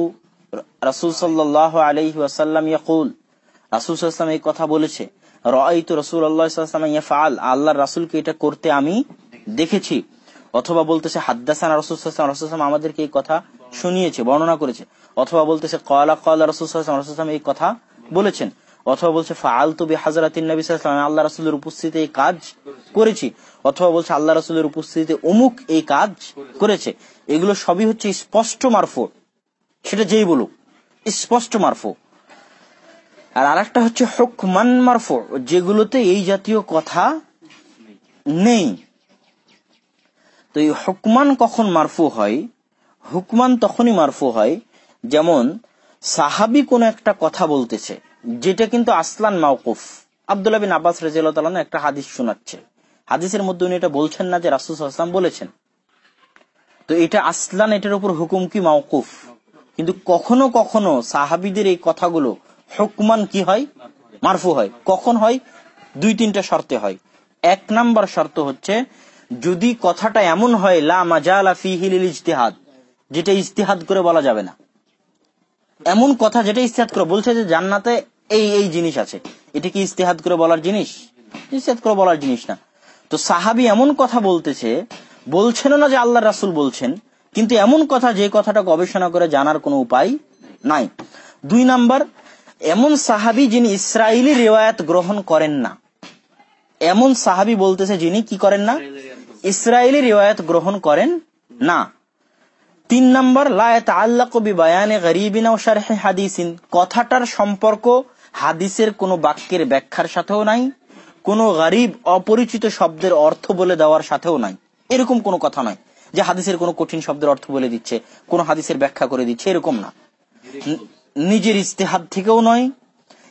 রাসূল সাল্লাল্লাহু আলাইহি ওয়াসাল্লাম ইয়াকুল, রাসূল সাল্লাল্লাহু এই কথা বলেছে রাসূলুল্লাহ সাল্লাল্লাহু আলাইহি ওয়াসাল্লাম ইয়াফআল আল্লাহর রাসূলকে এটা করতে আমি দেখেছি। অথবা বলতেছে, হাদ্দাসানা রাসূল আলাইহি ওয়াসাল্লাম আমাদেরকে এই কথা শুনিয়েছে, বর্ণনা করেছে। অথবা বলতেছে কলা কলা রসুল আলাইহি ওয়াসাল্লাম এই কথা বলেছেন। অথবা বলছে, ফাআলতু বিহাজরাতিন নবী সাল্লাল্লাহু আলাইহি আল্লাহ রাসূলের উপস্থিতিতে এই কাজ করেছি। অথবা বলছে আল্লাহ রাসূলের উপস্থিতিতে অমুক এই কাজ করেছে। এগুলো সবই হচ্ছে স্পষ্ট মারফু। সেটা যেই বলুক, স্পষ্ট মারফু। আর আরেকটা হচ্ছে হুকমান মারফু, যেগুলোতে এই জাতীয় কথা নেই। তো এই হুকমান কখন মারফু হয়? হুকমান তখনই মারফু হয়, যেমন সাহাবি কোন একটা কথা বলতেছে, যেটা কিন্তু আসলান মাউকুফ আবদুল্লাহ বিন আব্বাস রাজিয়াল্লাহ একটা হাদিস শোনাচ্ছে। হাদিসের মধ্যে উনি এটা বলছেন না যে রাসুল আসলাম বলেছেন। তো এটা আসলান, এটার উপর হুকুম কি মাউকুফ কিন্তু কখনো কখনো সাহাবিদের এই কথাগুলো হুকমান কি হয়? মারফু হয়। কখন হয়? দুই তিনটা শর্তে হয়। এক নাম্বার শর্ত হচ্ছে, যদি কথাটা এমন হয়, লা মাজালা যেটা ইজতিহাদ করে বলা যাবে না। এমন কথা যেটা ইস্তেহাদ করে, বলছে যে জান্নাতে এই এই জিনিস আছে। এটা কি ইস্তেহাদ করে বলার জিনিস? ইস্তেহাদ করে বলার জিনিস না। তো সাহাবি এমন কথা বলতেছে বলছেন না যে আল্লাহ রাসুল বলছেন কিন্তু এমন কথা যে কথাটা গবেষণা করে জানার কোনো উপায় নাই। দুই নাম্বার, এমন সাহাবি যিনি ইসরায়েলি রেওয়ায়াত গ্রহণ করেন না। এমন সাহাবি বলতেছে যিনি কি করেন না? ইসরায়েলি রেওয়ায়াত গ্রহণ করেন না। তিন নম্বর বায়ানে গরিবিনা ও শারহে হাদিসিন। কথাটার সম্পর্ক হাদিসের কোনো বাক্যের ব্যাখ্যার সাথেও নাই, কোনো গরিব অপরিচিত শব্দের অর্থ বলে দেওয়ার সাথেও নাই। এরকম কোনো কথা নয়। যে হাদিসের কোনো কঠিন শব্দের অর্থ বলে দিচ্ছে, কোন হাদিসের ব্যাখ্যা করে দিচ্ছে, এরকম না। নিজের ইস্তেহাদ থেকেও নয়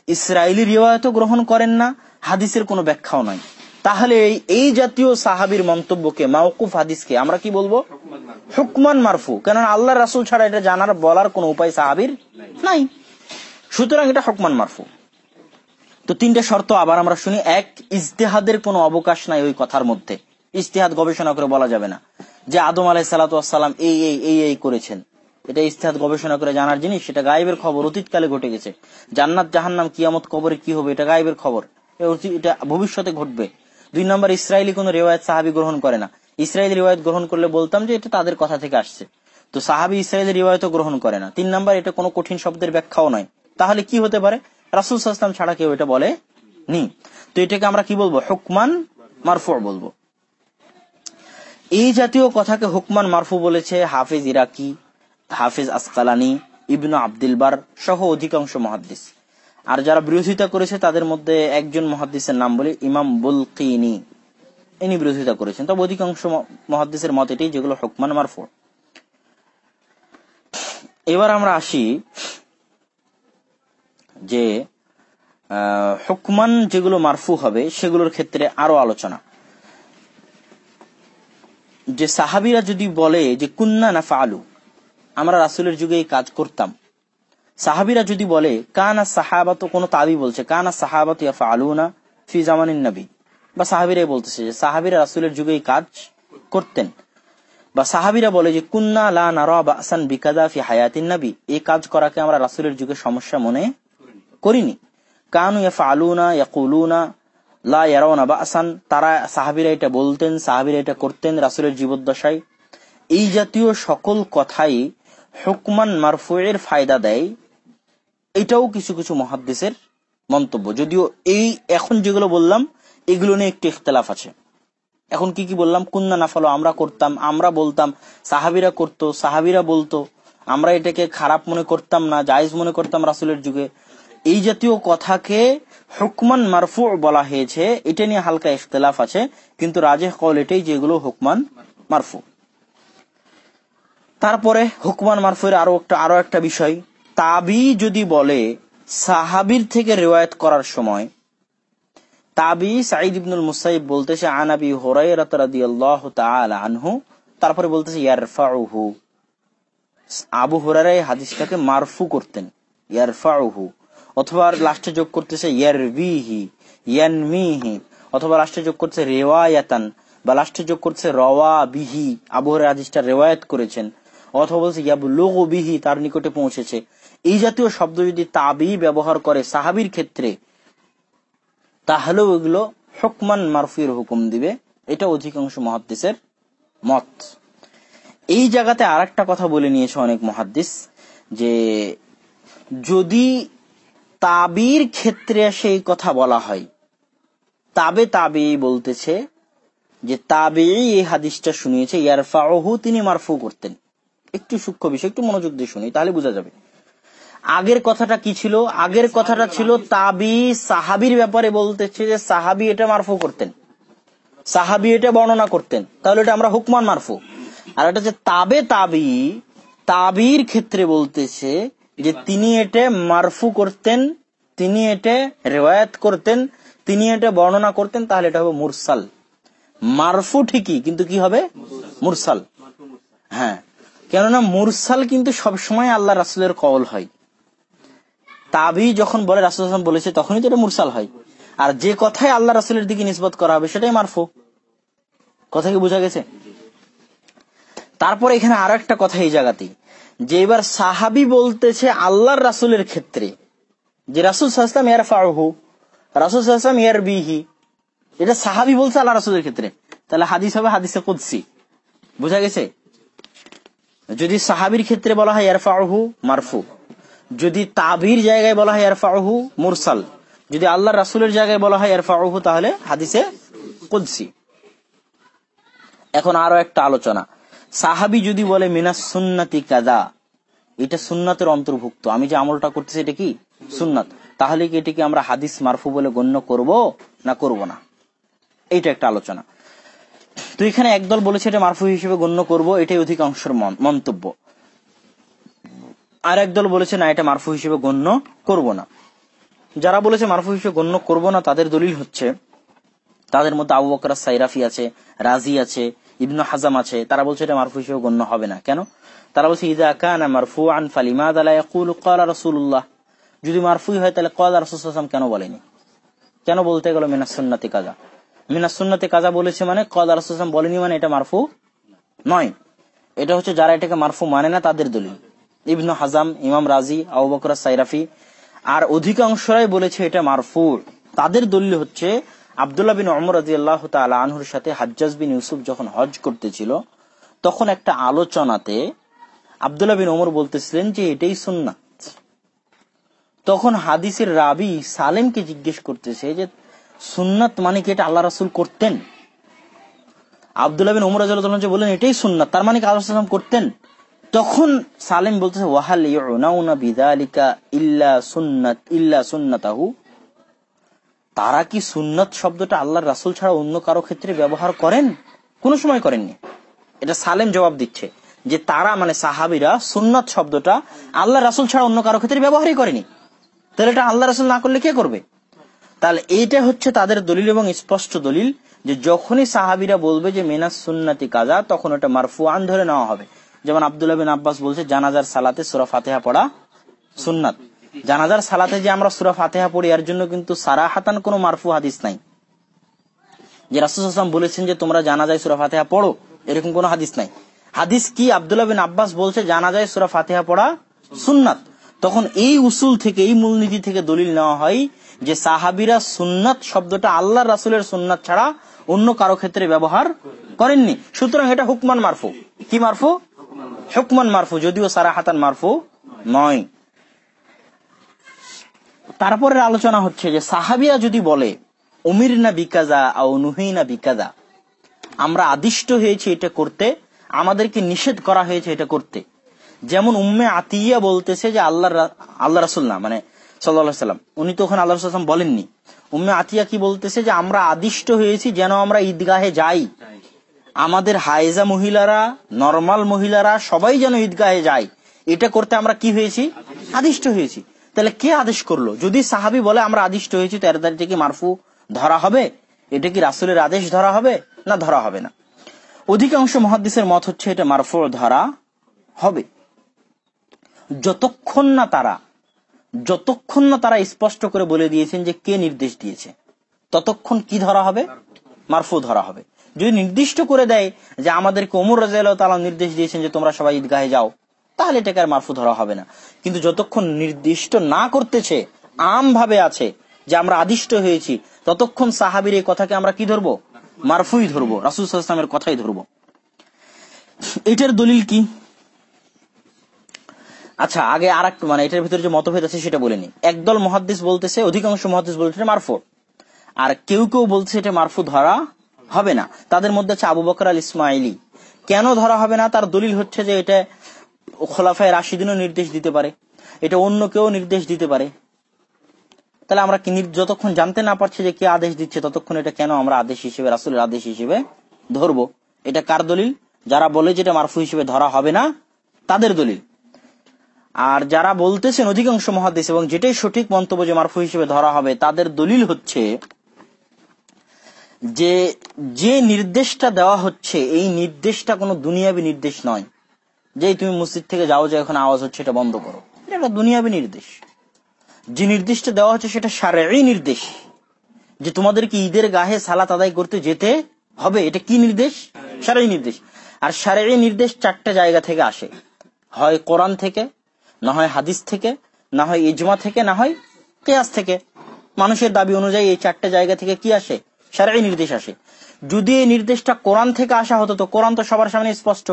ইসরায়েলি রিওয়ায়তও গ্রহণ করেন না, হাদিসের কোনো ব্যাখ্যাও নয়। তাহলে এই জাতীয় সাহাবির মন্তব্যকে, মাওকুফ হাদিসকে আমরা কি বলব? হুকমান মারফু। কেননা আল্লাহ রাসুল ছাড়া এটা জানার, বলার কোন উপায় সাহাবির নাই। সুতরাং এটা হুকমান মারফু। তো তিনটা শর্ত আবার আমরা শুনি। এক, ইজতেহাদের কোনো অবকাশ নাই ওই কথার মধ্যে। ইজতেহাদ গবেষণা করে বলা যাবে না। যে আদম আলাই সালাতাম এই এই এই এই করেছেন। এটা ইস্তেহাদ গবেষণা করে জানার জিনিস, সেটা গায়েবের খবর, অতীতকালে ঘটে গেছে। জান্নাত, জাহান্নাম, কিয়ামত কবরে কি হবে, এটা গায়েবের খবর। এটা ভবিষ্যতে ঘটবে। দুই নম্বর ইসরায়েলি কোন রেওয়ায়ত সাহাবি গ্রহণ করে না। ইসরায়েলি রিওয়ায়ত গ্রহণ করলে বলতাম যে এটা তাদের কথা থেকে আসছে। তো সাহাবি ইসরায়েলি রিওয়ায়তও গ্রহণ করে না। তিন নাম্বার, এটা কোনো কঠিন শব্দের ব্যাখ্যাও নয়। তাহলে কি হতে পারে? রাসুল সাল্লাম ছাড়া কেউ এটা বলে নি তো এটাকে আমরা কি বলব? হুকমান মারফু বলব। এই জাতীয় কথাকে হুকমান মারফু বলেছে হাফিজ ইরাকি, হাফিজ আসকালানি, ইবনু আব্দুল বার সহ অধিকাংশ মহাদ্দিস। আর যারা বিরোধিতা করেছে তাদের মধ্যে একজন মহাদ্দিসের নাম বলে ইমাম বুলকিনি। ইনি বিরোধিতা করেছেন। তবে অধিকাংশ মহাদ্দিসের মত এটাই যেগুলো হুকমান মারফু। এবার আমরা আসি যে হুকমান যেগুলো মারফু হবে সেগুলোর ক্ষেত্রে আরও আলোচনা। যে সাহাবিরা যদি বলে যে, কুন্না না ফালু আমরা রাসুলের যুগে এই কাজ করতাম। সাহাবিরা যদি বলে, কানা সাহাবাত কোনো তাবি বলছে, কানা সাহাবাত ইয়া ফালুনা ফি জামানিন নবী বা সাহাবিরাই বলতেছে যে, সাহাবিরা রাসুলের যুগে এই কাজ করতেন বা সাহাবিরা বলে যে, কুন্না লা নারা বাসান বিকাদা ফি হায়াতিন নবী এই কাজ করাকে আমরা রাসুলের যুগে সমস্যা মনে করিনি। কানু ইয়াফআলুনা ইয়াকুলুনা লা ইয়ারাউনা বাসান, তারা সাহাবীরা এটা বলতেন, সাহাবীরা এটা করতেন রাসূলের জীবদ্দশায়। এই জাতীয় সকল কথাই হুকমান মারফুয়ের ফায়দা দেয়। এটাও কিছু কিছু মহাদ্দেশের মন্তব্য। যদিও এই এখন যেগুলো বললাম, এগুলো নিয়ে একটু ইখতলাফ আছে। এখন কি কি বললাম? কুন্না নাফালো, আমরা করতাম, আমরা বলতাম, সাহাবিরা করতো, সাহাবিরা বলতো, আমরা এটাকে খারাপ মনে করতাম না, জায়েজ মনে করতাম রাসুলের যুগে। এই জাতীয় কথাকে হুকমান মারফু বলা হয়েছে। এটা নিয়ে হালকা ইখতলাফ আছে, কিন্তু রাজেহ কল এটাই যেগুলো হুকমান মারফু। তারপরে হুকমান মারফুয়ের আরও একটা আরও একটা বিষয়। তাবি যদি বলে, সাহাবির থেকে রেওয়ায়ত করার সময়, তাবি সাঈদ ইবনুল মুসাইব বলতেছে আনাবি হুরাইরাত রাদিয়াল্লাহু তাআলা আনহু তারপরে বলতেছে, ইয়ারফাউহু আবু হুরায়রা এই হাদিসটাকে মারফু করতেন। ইয়ারফাউহু অথবা লাস্টে যোগ করতেছে অথবা লাস্টে যোগ করছে রেওয়ায়াতান, বা লাস্টে যোগ করছে রওয়া বিহি আবু হুরায়রা হাদিসটা রেওয়ায়াত করেছেন, অথবা বলছে ইয়াবলুগু বিহি, তার নিকটে পৌঁছেছে। এই জাতীয় শব্দ যদি তাবি ব্যবহার করে সাহাবির ক্ষেত্রে, তাহলেও এগুলো হুকমান মারফির হুকুম দিবে। এটা অধিকাংশ মহাদ্দেশের মত। এই জায়গাতে আর কথা বলে নিয়েছে অনেক মহাদ্দিস, যে যদি তাবির ক্ষেত্রে সেই কথা বলা হয়। তাবে তাবি বলতেছে যে তাবে এই হাদিসটা শুনিয়েছে ইয়ারফাহু তিনি মারফু করতেন। একটু সূক্ষ্ম বিষয়, একটু মনোযোগ দিয়ে শুনি, তাহলে বোঝা যাবে। আগের কথাটা কি ছিল? আগের কথাটা ছিল তাবি সাহাবির ব্যাপারে বলতেছে যে সাহাবি এটা মারফু করতেন। সাহাবি এটা বর্ণনা করতেন। তাহলে এটা আমরা হুকমান মারফু। আর এটা যে তাবে তাবি, তাবির ক্ষেত্রে বলতেছে যে তিনি এটা মারফু করতেন, তিনি এটা রেওয়ায়াত করতেন, তিনি এটা বর্ণনা করতেন, তাহলে এটা হবে মুরসাল। মারফু ঠিকই, কিন্তু কি হবে? মুরসাল। হ্যাঁ। কেননা মুরসাল কিন্তু সবসময় আল্লাহ রাসুলের কওল হয়। তাবি যখন বলে, রাসুল হাসান বলেছে, তখনই তো এটা মুরসাল হয়। আর যে কথাই আল্লাহ রাসুলের দিকে নিষ্পত করা হবে, সেটাই মারফু। কথা কি বোঝা গেছে? তারপর এখানে আরও একটা কথা এই জায়গাতেই। যে এবার সাহাবি বলতেছে আল্লাহর রাসুলের ক্ষেত্রে, যে রাসুল সাহসাম ইয়ার ফাহু রাসুল সাহসাম ইয়ার বিহি এটা সাহাবি বলছে আল্লাহ রাসুলের ক্ষেত্রে। তাহলে হাদিস হবে হাদিসে কুদসি। বোঝা গেছে? যদি সাহাবির ক্ষেত্রে বলা হয় ইয়ারফাহু মারফু। যদি তাবির জায়গায় বলা হয় ইয়ারফাহু মুরসাল। যদি আল্লাহ রাসুলের জায়গায় বলা হয় ইয়ারফাহু তাহলে হাদিসে কুদ্সি। এখন আরও একটা আলোচনা। সাহাবি যদি বলে, মিনা সুন্নাতি কাদা এটা সুন্নাতের অন্তর্ভুক্ত। আমি যে আমলটা করতেছি, এটা কি? সুন্নাত। তাহলে কি এটাকে আমরা হাদিস মারফু বলে গণ্য করব না করব না? এইটা একটা আলোচনা। তো এখানে একদল বলেছে এটা মারফু হিসেবে গণ্য করব, এটাই অধিকাংশের মন- মন্তব্য। আর একদল বলেছে, না, এটা মারফু হিসেবে গণ্য করব না। যারা বলেছে মারফু হিসেবে গণ্য করব না, তাদের দলিল হচ্ছে, তাদের মধ্যে আবু বকর সাইরাফি আছে, রাজি আছে ইবনু হাজাম আছে, তারা বলছে এটা মারফু হিসেবে গণ্য হবে না। কেন? তারা বলছে, ইদা কানা মারফু আন ফালিমাদ ক্বালা যদি মারফুই হয়, তাহলে ক্বালা রাসূল সাল্লাল্লাহু কেন বলেনি? কেন বলতে গেল মিনাস সুন্নাতি কাজা? মিনাস সুন্নাতি কাজা বলেছে মানে ক্বালা রাসূল সাল্লাল্লাহু বলেনি মানে এটা মারফু নয়। এটা হচ্ছে যারা এটাকে মারফু মানে না, তাদের দলিল। ইবনু হাজাম, ইমাম রাজি, আবু বকর সাইরাফি, আর অধিকাংশরাই বলেছে এটা মারফু। তাদের দলিল হচ্ছে আবদুল্লাহ বিন অমর রাজি আল্লাহ তালা আনহুর সাথে হাজ্জাজ বিন ইউসুফ যখন হজ করতেছিল, তখন একটা আলোচনাতে আবদুল্লাহ বিন ওমর বলতেছিলেন যে, এটাই সুন্নাত। তখন হাদিসের রাবি সালেমকে জিজ্ঞেস করতেছে যে, সুন্নাত মানে কি? এটা আল্লাহ রাসুল করতেন? আবদুল্লাহ বিন ওমর রাজিয়াল্লাহু যে বললেন, এটাই সুন্নাত। তার মানে কি আল্লাহ করতেন? তখন সালেম বলতেছে, ওয়াহাল ইল্লা সুন্নাত, ইল্লা সুন্নাতাহু? তারা কি সুন্নত শব্দটা আল্লাহর রাসুল ছাড়া অন্য কারও ক্ষেত্রে ব্যবহার করেন? কোনো সময় করেননি। এটা সালেম জবাব দিচ্ছে যে তারা মানে সাহাবিরা সুন্নাত শব্দটা আল্লাহ রাসুল ছাড়া অন্য কারও ক্ষেত্রে ব্যবহারই করেনি। তাহলে এটা আল্লাহ রাসুল না করলে কে করবে? তাহলে এইটা হচ্ছে তাদের দলিল এবং স্পষ্ট দলিল যে যখনই সাহাবিরা বলবে যে মেনাস সুন্নাতি কাজা তখন ওটা মারফুয়ান ধরে নেওয়া হবে। যেমন আবদুল্লাহ বিন আব্বাস বলছে, জানাজার সালাতে সুরা ফাতেহা পড়া সুন্নাত। জানাজার সালাতে যে আমরা সুরা ফাতেহা পড়ি, এর জন্য কিন্তু সারা হাতান কোনো মারফু হাদিস নাই। যে রাসুলাম বলেছেন যে তোমরা জানা যায় সুরা ফাতেহা পড়ো, এরকম কোনো হাদিস নাই। হাদিস কি আবদুল্লাহ বিন আব্বাস বলছে জানা যায় সুরা ফাতেহা পড়া সুন্নাত। তখন এই উসুল থেকে, এই মূলনীতি থেকে দলিল নেওয়া হয় যে সাহাবিরা সুন্নাত শব্দটা আল্লাহ রাসুলের সুন্নাত ছাড়া অন্য কারও ক্ষেত্রে ব্যবহার করেননি। সুতরাং এটা হুকমান মারফু। কি মারফু? হুকমান মারফু, যদিও সারা হাতান মারফু নয়। তারপরের আলোচনা হচ্ছে যে সাহাবিয়া যদি বলে উমির না বিকাজা আও নুহি না বিকাজা আমরা আদিষ্ট হয়েছি এটা করতে, আমাদেরকে নিষেধ করা হয়েছে এটা করতে। যেমন উম্মে আতিয়া বলতেছে যে আল্লাহ আল্লাহ রাসুল না মানে সাল্লাহ সাল্লাম। উনি তো ওখানে আল্লাহ সাল্লাম বলেননি। উম্মে আতিয়া কি বলতেছে যে আমরা আদিষ্ট হয়েছি যেন আমরা ঈদগাহে যাই। আমাদের হায়েজা মহিলারা, নর্মাল মহিলারা সবাই যেন ঈদগাহে যায়। এটা করতে আমরা কি হয়েছি? আদিষ্ট হয়েছি। তাহলে কে আদেশ করল? যদি সাহাবি বলে, আমরা আদিষ্ট হয়েছি, তো এর কি মারফু ধরা হবে? এটা কি রাসুলের আদেশ ধরা হবে? না, ধরা হবে না। অধিকাংশ মহাদিসের মত হচ্ছে এটা মারফু ধরা হবে। যতক্ষণ না তারা, যতক্ষণ না তারা স্পষ্ট করে বলে দিয়েছেন যে কে নির্দেশ দিয়েছে, ততক্ষণ কি ধরা হবে? মারফু ধরা হবে। যদি নির্দিষ্ট করে দেয় যে আমাদেরকে ওমর রাজিয়াল তালা নির্দেশ দিয়েছেন যে তোমরা সবাই ঈদগাহে যাও তাহলে এটাকে আর মারফু ধরা হবে না। কিন্তু যতক্ষণ নির্দিষ্ট না করতেছে আম ভাবে আছে যে আমরা আদিষ্ট হয়েছি, ততক্ষণ সাহাবির এই কথাকে আমরা কি ধরবো? মারফুই ধরবো। রাসুল ইসলামের কথাই ধরবো। এটার দলিল কি? আচ্ছা আগে আর একটু মানে এটার ভিতরে যে মতভেদ আছে সেটা বলে নি একদল মহাদ্দিস বলতেছে, অধিকাংশ মহাদ্দিস বলতেছে মারফু আর কেউ কেউ বলছে এটা মারফু ধরা হবে না। তাদের মধ্যে আছে আবু বকর আল ইসমাইলি কেন ধরা হবে না? তার দলিল হচ্ছে যে এটা খোলাফায় রাশিদিনও নির্দেশ দিতে পারে। এটা অন্য কেউ নির্দেশ দিতে পারে। তাহলে আমরা যতক্ষণ জানতে না পারছি যে কে আদেশ দিচ্ছে, ততক্ষণ এটা কেন আমরা আদেশ হিসেবে, রাসুলের আদেশ হিসেবে ধরবো? এটা কার দলিল? যারা বলে যেটা মারফু হিসেবে ধরা হবে না, তাদের দলিল। আর যারা বলতেছেন অধিকাংশ মহাদেশ এবং যেটাই সঠিক মন্তব্য যে মারফু হিসেবে ধরা হবে, তাদের দলিল হচ্ছে যে যে নির্দেশটা দেওয়া হচ্ছে, এই নির্দেশটা কোনো দুনিয়াবি নির্দেশ নয়। যে তুমি মসজিদ থেকে যাও যে এখন আওয়াজ হচ্ছে, এটা বন্ধ করো। এটা একটা দুনিয়াবি নির্দেশ। যে নির্দেশটা দেওয়া হচ্ছে, সেটা সারেই নির্দেশ। যে তোমাদেরকে ঈদের গাহে সালাত আদায় করতে যেতে হবে, এটা কি নির্দেশ? সারাই নির্দেশ। আর সারেই নির্দেশ চারটে জায়গা থেকে আসে। হয় কোরআন থেকে, না হয় হাদিস থেকে, না হয় ইজমা থেকে, না হয় কেয়াস থেকে। মানুষের দাবি অনুযায়ী এই চারটে জায়গা থেকে কি আসে? সারাই নির্দেশ আসে। যদি এই নির্দেশটা কোরআন থেকে আসা হতো, তো কোরআন তো সবার সামনে স্পষ্ট।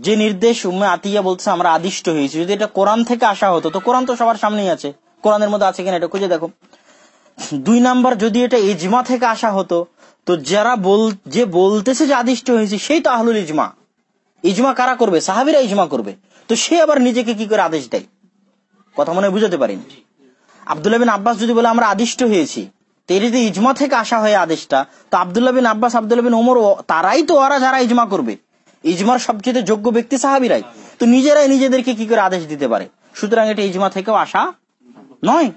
যে নির্দেশ উম্মে আতিয়া বলছে আমরা আদিষ্ট হয়েছি। যদি এটা কোরআন থেকে আসা হতো, তো কোরআন তো সবার সামনেই আছে। কোরআনের মধ্যে আছে কিনা এটা খুঁজে দেখো। দুই নাম্বার, যদি এটা ইজমা থেকে আসা হতো, তো যারা বল, যে বলতেছে যে আদিষ্ট হয়েছে, সেই তো আহলুল ইজমা। ইজমা কারা করবে? সাহাবিরা ইজমা করবে। তো সে আবার নিজেকে কি করে আদেশ দেয়? কথা মনে বুঝাতে পারিনি। আবদুল্লাহ বিন আব্বাস যদি বলে, আমরা আদিষ্ট হয়েছি, তো যদি ইজমা থেকে আসা হয় আদেশটা, তো আবদুল্লাহ বিন আব্বাস, আবদুল্লাহ বিন ওমর তারাই তো ওরা যারা ইজমা করবে। ইজমার সবচেয়ে যোগ্য ব্যক্তি সাহাবিরাই। তো নিজেরাই নিজেদেরকে কি করে আদেশ দিতে পারে? সুতরাং এটা ইজমা থেকেও আসা নয়।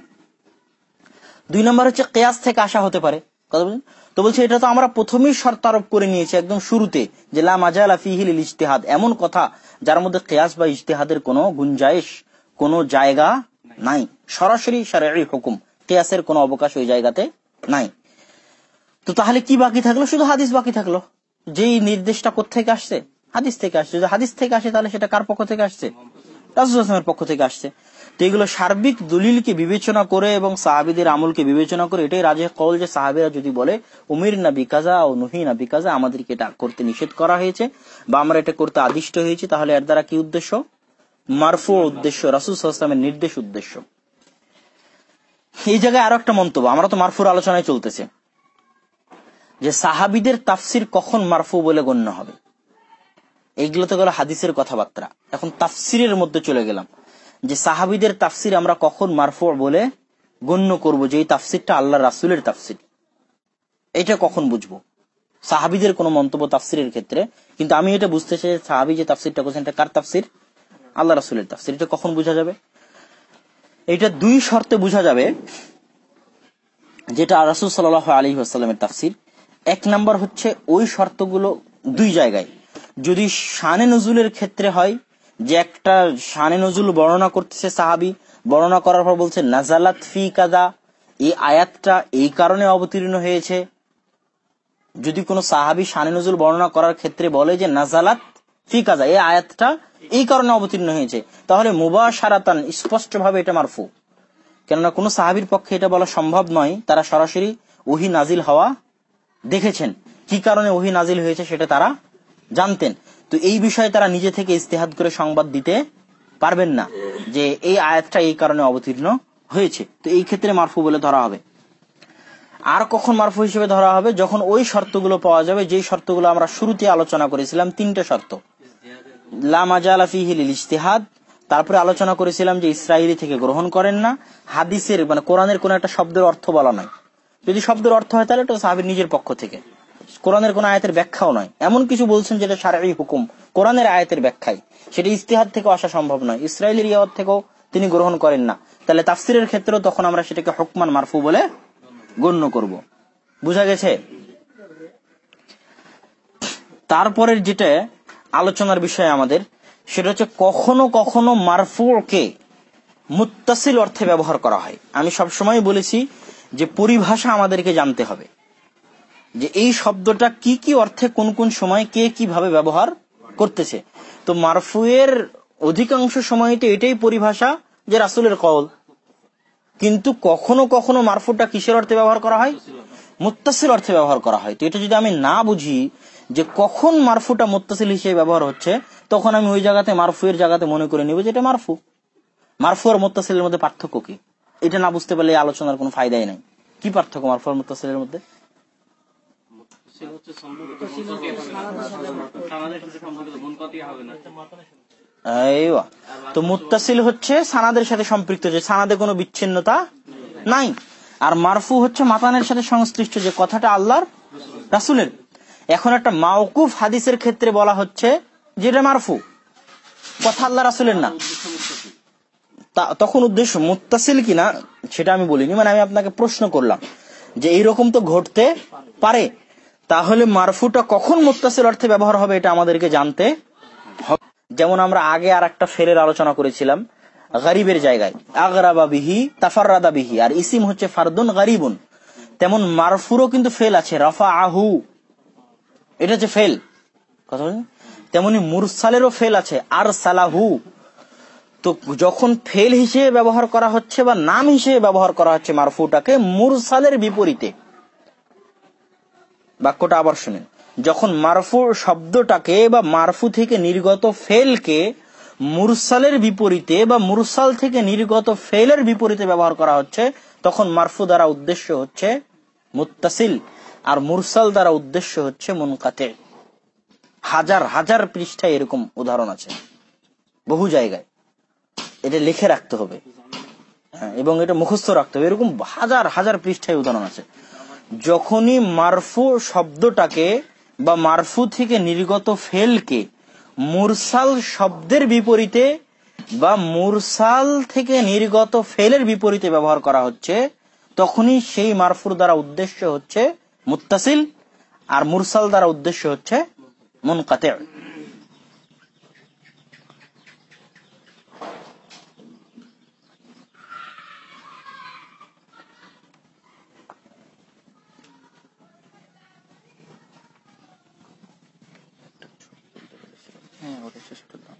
দুই নম্বর হচ্ছে কেয়াস থেকে আসা হতে পারে। কথা বলছেন? তো বলছে, এটা তো আমরা প্রথমেই শর্ত আরোপ করে নিয়েছি একদম শুরুতে যে লামাজাল ফিহিল ইজতেহাদ। এমন কথা যার মধ্যে কেয়াস বা ইজতেহাদের কোনো গুঞ্জাইশ কোনো জায়গা নাই। সরাসরি সারি হুকুম, কেয়াসের কোনো অবকাশ ওই জায়গাতে নাই। তো তাহলে কি বাকি থাকল? শুধু হাদিস বাকি থাকল। যেই নির্দেশটা কোথেকে আসছে? হাদিস থেকে আসছে। হাদিস থেকে আসে, তাহলে সেটা কার পক্ষ থেকে আসছে? রাসুলের পক্ষ থেকে আসছে। তো এগুলো সার্বিক দলিলকে বিবেচনা করে এবং সাহাবিদের আমলকে বিবেচনা করে এটাই রাজে কল যে সাহাবিরা যদি বলে উমির না বিকাজা ও নুহি না বিকাজা আমাদেরকে এটা করতে নিষেধ করা হয়েছে বা আমরা এটা করতে আদিষ্ট হয়েছি, তাহলে এর দ্বারা কি উদ্দেশ্য? মারফু উদ্দেশ্য, রাসুল নির্দেশ উদ্দেশ্য। এই জায়গায় আরও একটা মন্তব্য, আমরা তো মারফুর আলোচনায় চলতেছে। যে সাহাবিদের তাফসির কখন মারফু বলে গণ্য হবে? এইগুলো তো গেল হাদিসের কথাবার্তা। এখন তাফসিরের মধ্যে চলে গেলাম। যে সাহাবিদের তাফসির আমরা কখন মারফু বলে গণ্য করব, যে এই তাফসিরটা আল্লাহ রাসুলের তাফসির। এটা কখন বুঝব? সাহাবিদের কোনো মন্তব্য তাফসিরের ক্ষেত্রে, কিন্তু আমি এটা বুঝতে চাই সাহাবি যে তাফসিরটা করছেন, এটা কার তাফসির? আল্লাহ রাসুলের তাফসির। এটা কখন বোঝা যাবে? এটা দুই শর্তে বোঝা যাবে, যেটা রাসুল সাল আলী আসসালামের তাফসির। এক নাম্বার হচ্ছে ওই শর্তগুলো দুই জায়গায়। যদি শানে নজুলের ক্ষেত্রে হয়, যে একটা শানে নজুল বর্ণনা করতেছে সাহাবি, বর্ণনা করার পর বলছে, নাজালাত ফি কাদা এই আয়াতটা এই কারণে অবতীর্ণ হয়েছে। যদি কোনো সাহাবি শানে নজুল বর্ণনা করার ক্ষেত্রে বলে যে, নাজালাত ফি কাজা এই আয়াতটা এই কারণে অবতীর্ণ হয়েছে। তাহলে মুবা সারাতান স্পষ্ট ভাবে এটা মারফু। কেননা কোনো সাহাবির পক্ষে এটা বলা সম্ভব নয়, তারা সরাসরি ওহি নাজিল হওয়া দেখেছেন। কি কারণে ওহি নাজিল হয়েছে সেটা তারা জানতেন। তো এই বিষয়ে তারা নিজে থেকে ইস্তেহাদ করে সংবাদ দিতে পারবেন না যে এই আয়াতটা এই কারণে অবতীর্ণ হয়েছে। তো এই ক্ষেত্রে মারফু বলে ধরা হবে। আর কখন মারফু হিসেবে ধরা হবে? যখন ওই শর্তগুলো পাওয়া যাবে, যেই শর্তগুলো আমরা শুরুতে আলোচনা করেছিলাম, তিনটে শর্ত। ইজতেহাদ। তারপরে আলোচনা করেছিলাম যে ইসরায়েলি থেকে গ্রহণ করেন না। হাদিসের মানে কোরআনের কোন একটা শব্দের অর্থ বলা নয়। যদি শব্দের অর্থ হয়, তাহলে এটা সাহাবির নিজের পক্ষ থেকে। কোরআনের কোন আয়াতের ব্যাখ্যাও নয়। এমন কিছু বলছেন যেটা সারাই হুকুম। কোরআনের আয়াতের ব্যাখ্যায়। সেটা ইস্তেহাদ থেকে আসা সম্ভব নয়। ইসরায়েলের ইয়াদ থেকেও তিনি গ্রহণ করেন না। তাহলে তাফসিরের ক্ষেত্রেও তখন আমরা সেটাকে হুকমান মারফু বলে গণ্য করব। বুঝা গেছে? তারপরের যেটা আলোচনার বিষয় আমাদের, সেটা হচ্ছে কখনো কখনো মারফুকে মুত্তাসিল অর্থে ব্যবহার করা হয়। আমি সবসময় বলেছি যে পরিভাষা আমাদেরকে জানতে হবে। যে এই শব্দটা কি কি অর্থে কোন কোন সময় কে কীভাবে ব্যবহার করতেছে। তো মারফুয়ের অধিকাংশ সময়তে এটাই পরিভাষা যে রাসুলের কল কিন্তু কখনো কখনো মারফুটা কিসের অর্থে ব্যবহার করা হয়? মুত্তাসিল অর্থে ব্যবহার করা হয়। তো এটা যদি আমি না বুঝি যে কখন মারফুটা মুত্তাসিল হিসেবে ব্যবহার হচ্ছে, তখন আমি ওই জায়গাতে, মারফুয়ের জায়গাতে মনে করে নিব যে এটা মারফু। মারফু আর মুত্তাসিলের মধ্যে পার্থক্য কি? এটা না বুঝতে পারলে আলোচনার কোনো ফায়দাই নাই। কি পার্থক্য মারফু আর মুত্তাসিলের মধ্যে? মুত্তাসিল হচ্ছে সম্পর্কিত সানাদের সাথে সম্পর্কিত মুনকাতি হবে না। তো মুত্তাসিল হচ্ছে সানাদের সাথে সম্পৃক্ত যে সানাদে কোনো বিচ্ছিন্নতা নাই। আর মারফু হচ্ছে মাতানের সাথে সংশ্লিষ্ট যে কথাটা আল্লাহর রাসুলের। এখন একটা মাওকুফ হাদিসের ক্ষেত্রে বলা হচ্ছে যেটা মারফু। কথা আল্লাহ রাসুলের না। তা- তখন উদ্দেশ্য মুত্তাসিল কিনা সেটা আমি বলিনি। মানে আমি আপনাকে প্রশ্ন করলাম যে এইরকম তো ঘটতে পারে। তাহলে মারফুটা কখন মুত্তাসিল অর্থে ব্যবহার হবে এটা আমাদেরকে জানতে যেমন আমরা আগে আর একটা ফেরের আলোচনা করেছিলাম, গরিবের জায়গায়। আগরাবা বিহি, তাফাররাদা বিহি। আর ইসিম হচ্ছে ফারদুন গরিবুন। তেমন মারফুরও কিন্তু ফেল আছে রফা আহু এটা হচ্ছে ফেল। কথা তেমনি মুরসালেরও ফেল আছে আর সালাহু তো যখন ফেল হিসেবে ব্যবহার করা হচ্ছে বা নাম হিসেবে ব্যবহার করা হচ্ছে মারফুটাকে, মুরসালের বিপরীতে। বাক্যটা আবার শুনেন। যখন মারফু শব্দটাকে বা মারফু থেকে নির্গত ফেলকে মুরসালের বিপরীতে বা মুরসাল থেকে নির্গত ফেলের বিপরীতে ব্যবহার করা হচ্ছে তখন মারফু দ্বারা উদ্দেশ্য হচ্ছে মুত্তাসিল আর মুরসাল দ্বারা উদ্দেশ্য হচ্ছে মুনকাতে হাজার হাজার পৃষ্ঠায় এরকম উদাহরণ আছে। বহু জায়গায়। এটা লিখে রাখতে হবে। হ্যাঁ, এবং এটা মুখস্থ রাখতে হবে। এরকম হাজার হাজার পৃষ্ঠায় উদাহরণ আছে। যখনই মারফু শব্দটাকে বা মারফু থেকে নির্গত ফেলকে মুরসাল শব্দের বিপরীতে বা মুরসাল থেকে নির্গত ফেলের বিপরীতে ব্যবহার করা হচ্ছে, তখনই সেই মারফুর দ্বারা উদ্দেশ্য হচ্ছে মুত্তাসিল আর মুরসাল দ্বারা উদ্দেশ্য হচ্ছে মুনকাতে। হ্যাঁ ওটা শেষ করলাম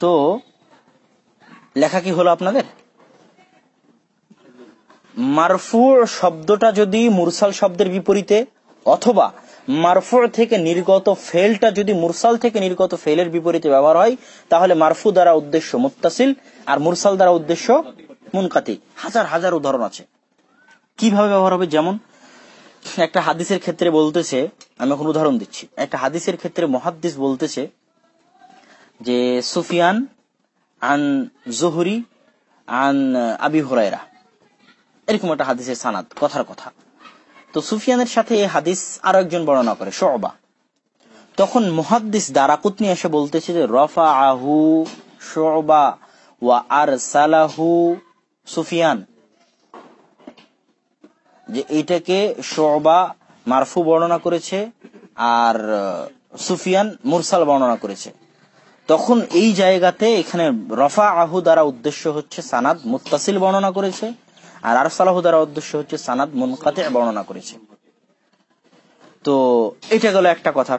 তো, লেখা কি হলো আপনাদের? মারফু শব্দটা যদি মুরসাল শব্দের বিপরীতে, অথবা মারফু থেকে নির্গত ফেলটা যদি মুরসাল থেকে নির্গত ফেলের বিপরীতে ব্যবহার হয়, তাহলে মারফু দ্বারা উদ্দেশ্য মুত্তাসিল আর মুরসাল দ্বারা উদ্দেশ্য মুনকাতি। হাজার হাজার উদাহরণ আছে। কীভাবে ব্যবহার হবে? যেমন একটা হাদিসের ক্ষেত্রে বলতেছে, আমি এখন উদাহরণ দিচ্ছি। একটা হাদিসের ক্ষেত্রে মহাদ্দিস বলতেছে যে, সুফিয়ান আন জহুরি আন আবি হুরায়রা। এরকম একটা হাদিসের সানাদ, কথার কথা। তো সুফিয়ানের সাথে এই হাদিস আরও একজন বর্ণনা করে, শোবা। তখন মুহাদ্দিস দারাকুতনি এসে বলতেছে যে রফা আহু শোবা ওয়া আর সালাহু সুফিয়ান। যে এটাকে শোবা মারফু বর্ণনা করেছে আর সুফিয়ান মুরসাল বর্ণনা করেছে। তখন এই জায়গাতে এখানে রফা আহু দ্বারা উদ্দেশ্য হচ্ছে সানাদ মুত্তাসিল বর্ণনা করেছে আর আরসালাহু দ্বারা উদ্দেশ্য হচ্ছে সানাদ মুনকাতে বর্ণনা করেছে। তো এটা গেল একটা কথা।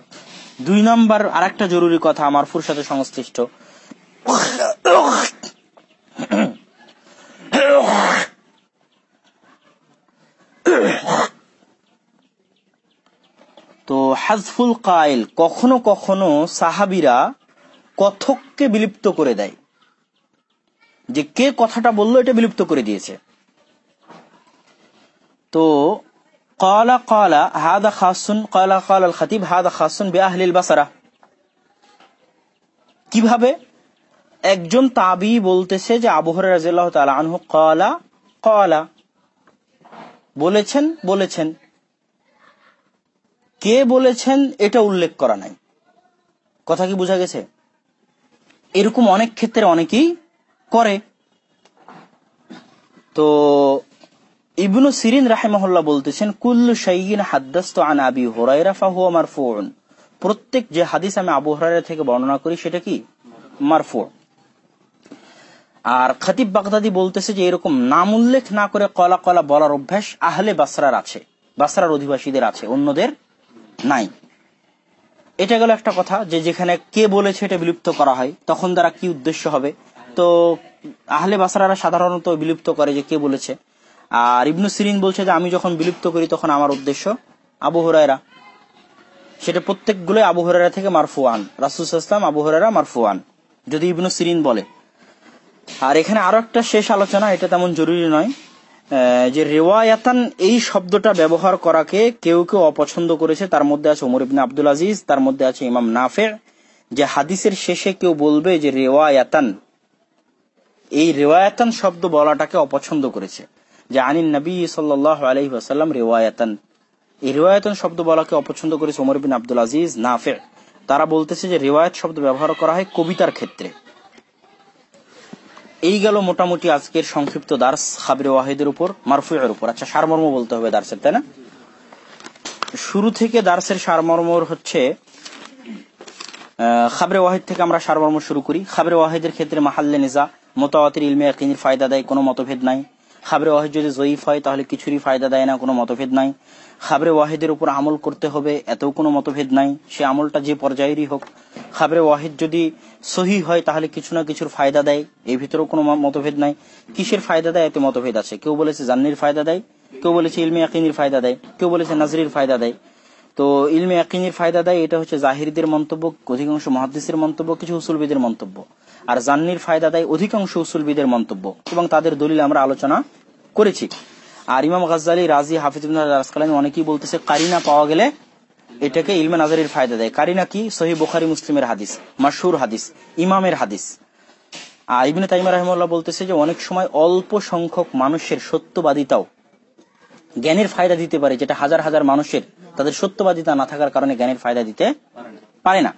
দুই নাম্বার আর একটা জরুরি কথা মারফুর সাথে সংশ্লিষ্ট তো হাজফুল কায়েল কখনো কখনো সাহাবিরা কথককে বিলুপ্ত করে দেয়। যে কে কথাটা বলল এটা বিলুপ্ত করে দিয়েছে। তো কলা কলা হাদা খাসুন, কলা কল আল খাতিব, হাদা খাসুন বে আহলিল বাসারা। কীভাবে? একজন তাবি বলতেছে যে আবহর রাজিল্লাহ তালা আনহু কলা কলা। বলেছেন বলেছেন। কে বলেছেন এটা উল্লেখ করা নাই। কথা কি বোঝা গেছে? এরকম অনেক ক্ষেত্রে অনেকেই করে। তো ইবনু সিরিন রাহেমহল্লা বলতেছেন, কুল্লু শাইয়িন হাদ্দাস্ত আন আবি হুরায়রা ফাহুয়া মারফুউন। প্রত্যেক যে হাদিস আমি আবু হুরায়রা থেকে বর্ণনা করি, সেটা কি? মারফু। আর খতিব বাগদাদি বলতেছে যে, এরকম নাম উল্লেখ না করে কলা কলা বলার অভ্যাস আহলে বাসরার আছে, বাসরার অধিবাসীদের আছে, অন্যদের নাই। এটা গেল একটা কথা যে যেখানে কে বলেছে এটা বিলুপ্ত করা হয়, তখন দ্বারা কি উদ্দেশ্য হবে? তো আহলে বাসারারা সাধারণত বিলুপ্ত করে যে কে বলেছে। আর ইবনু সিরিন বলছে যে আমি যখন বিলুপ্ত করি তখন আমার উদ্দেশ্য আবু সেটা প্রত্যেকগুলো আবু হুরায়রা থেকে মারফুয়ান রাসুল ইসলাম আবু হুরায়রা মারফুয়ান যদি ইবনু সিরিন বলে। আর এখানে আরও একটা শেষ আলোচনা, এটা তেমন জরুরি নয়। যে রেওয়ায়াতান এই শব্দটা ব্যবহার করাকে কেউ কেউ অপছন্দ করেছে, তার মধ্যে আছে ওমর ইবনে আব্দুল আজিজ, তার মধ্যে আছে ইমাম নাফে যে হাদিসের শেষে কেউ বলবে যে রেওয়ায়াতান, এই রেওয়ায়াতান শব্দ বলাটাকে অপছন্দ করেছে। যে আনিন নবী সাল্লাহ আলহি আসাল্লাম রেওয়ায়াতান, এই রেওয়ায়তান শব্দ বলাকে অপছন্দ করেছে ওমর বিন আব্দুল আজিজ নাফে তারা বলতেছে যে রেওয়ায়ত শব্দ ব্যবহার করা হয় কবিতার ক্ষেত্রে। এই গেল মোটামুটি আজকের সংক্ষিপ্ত দার্স খাবরে ওয়াহিদের উপর মারফুয়ের উপর। আচ্ছা সারমর্ম বলতে হবে দার্সের, তাই না? শুরু থেকে দার্সের সারমর্ম হচ্ছে খাবরে ওয়াহিদ থেকে আমরা সারমর্ম শুরু করি। খাবরে ওয়াহিদের ক্ষেত্রে মাহাল্লে নিজা, মোতাওয়াতির ইলমে ফায়দা দেয়, কোনো মতভেদ নাই। খাবরে ওয়াহিদ যদি জয়ীফ হয়, তাহলে কিছুরই ফায়দা দেয় না, কোনো মতভেদ নাই। খাবরে ওয়াহিদের উপর আমল করতে হবে, এতেও কোনো মতভেদ নাই। সে আমলটা যে পর্যায়েরই হোক। খাবরে ওয়াহিদ যদি সহি হয়, তাহলে কিছু না কিছুর ফায়দা দেয়। এই ভিতরেও কোনো মতভেদ নাই। কিসের ফায়দা দেয়? এতে মতভেদ আছে। কেউ বলেছে জান্নির ফায়দা দেয়, কেউ বলেছে ইলমে ইয়াকিনের ফায়দা দেয়, কেউ বলেছে নাজরির ফায়দা দেয়। তো ইলমে ইয়াকিনের ফায়দা দেয়, এটা হচ্ছে জাহিরদের মন্তব্য, অধিকাংশ মহাদ্দিসের মন্তব্য, কিছু উসুলবিদের মন্তব্য। আর জান্নির ফায়দা দেয় অধিকাংশ উসুলবিদের মন্তব্য। এবং তাদের দলিল আমরা আলোচনা করেছি। আর ইমাম গাজ্জালি রাজি হাফিজুল্লাহ রাসকালানি অনেকেই বলতেছে কারিনা পাওয়া গেলে এটাকে ইলমে নাজারির ফায়দা দেয়। কারিনা কি? সহি বুখারি, মুসলিমের হাদিস মাসুর হাদিস, ইমামের হাদিস। আর ইবনে তাইমা রহমুল্লাহ বলতেছে যে অনেক সময় অল্প সংখ্যক মানুষের সত্যবাদিতাও জ্ঞানের ফায়দা দিতে পারে, যেটা হাজার হাজার মানুষের তাদের সত্যবাদিতা না থাকার কারণে জ্ঞানের ফায়দা দিতে পারে না।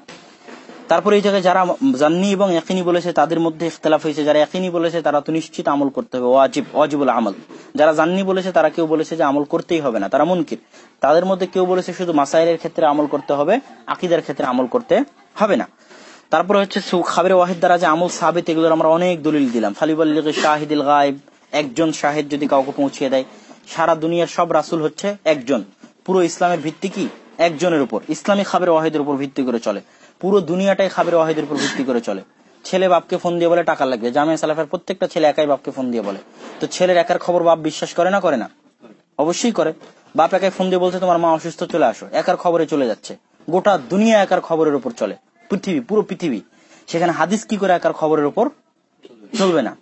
তারপরে এই জায়গায় যারা জান্নি এবং একিনি বলেছে, তাদের মধ্যে ইখতলাফ হয়েছে। যারা একিনি বলেছে, তারা তো নিশ্চিত আমল করতে হবে। ওয়াজিব, ওয়াজিবুল আমল। যারা জান্নি বলেছে, তারা কেউ বলেছে যে আমল করতেই হবে না। তারা মুনকির। তাদের মধ্যে কেউ বলেছে শুধু মাসাইলের ক্ষেত্রে আমল করতে হবে, আকিদার ক্ষেত্রে আমল করতে হবে না। তারপরে হচ্ছে খাবের ওয়াহিদ দ্বারা যে আমল সাবিত, এগুলোর আমরা অনেক দলিল দিলাম। ফালিবাল্লিগ শাহিদুল গায়েব, একজন শাহেদ যদি কাউকে পৌঁছিয়ে দেয়, সারা দুনিয়ার সব রাসুল হচ্ছে একজন। পুরো ইসলামের ভিত্তি কি? একজনের উপর। ইসলামী খাবের ওয়াহিদের উপর ভিত্তি করে চলে। পুরো দুনিয়াটাই খাবের ওয়াহিদের উপর ভিত্তি করে চলে। ছেলে বাপকে ফোন দিয়ে বলে টাকা লাগবে। জামিয়া সালাফের প্রত্যেকটা ছেলে একাই বাপকে ফোন দিয়ে বলে। তো ছেলের একার খবর বাপ বিশ্বাস করে না করে না? অবশ্যই করে। বাপ একাই ফোন দিয়ে বলছে, তোমার মা অসুস্থ, চলে আসো। একার খবরে চলে যাচ্ছে। গোটা দুনিয়া একার খবরের উপর চলে। পৃথিবী, পুরো পৃথিবী। সেখানে হাদিস কি করে একার খবরের উপর চলবে না?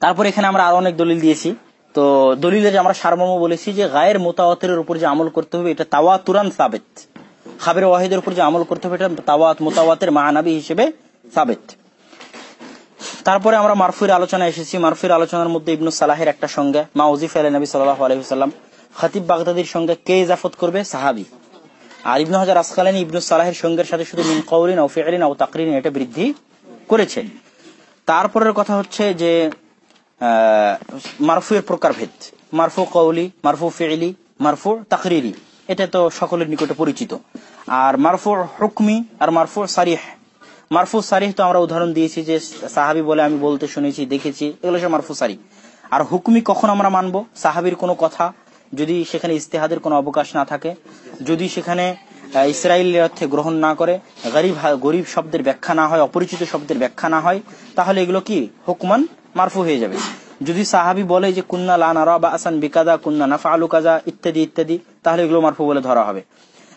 তারপর এখানে আমরা আরও অনেক দলিল দিয়েছি। তো দলিলে যে আমরা সারমর্ম বলেছি যে, গায়ের মোতাওয়াতের উপর যে আমল করতে হবে, এটা তাওয়া তুরান সাবেত। খাবের ওয়াহিদের উপর যে আমল করতে হবে, এটা তাওয়াত, মোতাওয়াতের মাহানাবি হিসেবে সাবেত। তারপরে আমরা মারফুর আলোচনা এসেছি। মারফুর আলোচনার মধ্যে ইবনু সালাহের একটা সঙ্গে, মা ওজিফ আলী নবী সাল্লাহ খতিব বাগদাদির সঙ্গে কে ইজাফত করবে? সাহাবি। আর ইবনু হাজার আসকালানি ইবনু সালাহের সঙ্গের সাথে শুধু মিন কৌরিন ও ফেরিন ও তাকরিন এটা বৃদ্ধি করেছে। তারপরের কথা হচ্ছে যে মারফুয়ের প্রকারভেদ। মারফু কৌলি মারফু ফেইলি মারফু তাকরিরি। এটা তো সকলের নিকটে পরিচিত। আর মারফু হুকমি আর মারফু সারিহ। মারফু সারিহ তো আমরা উদাহরণ দিয়েছি যে সাহাবি বলে আমি বলতে শুনেছি, দেখেছি, এগুলো সব মারফু সারি আর হুকমি কখন আমরা মানব? সাহাবির কোনো কথা যদি সেখানে ইস্তেহাদের কোনো অবকাশ না থাকে, যদি সেখানে ইসরায়েলের অর্থে গ্রহণ না করে, গরিব গরিব শব্দের ব্যাখ্যা না হয়, অপরিচিত শব্দের ব্যাখ্যা না হয়, তাহলে এগুলো কি? হুকমান মারফু হয়ে যাবে। যদি সাহাবি বলে যে, কুন্না লানারা বা আসান বিকাদা কুন্না নাফা আলু কাজা ইত্যাদি ইত্যাদি, তাহলে এগুলো মারফু বলে ধরা হবে।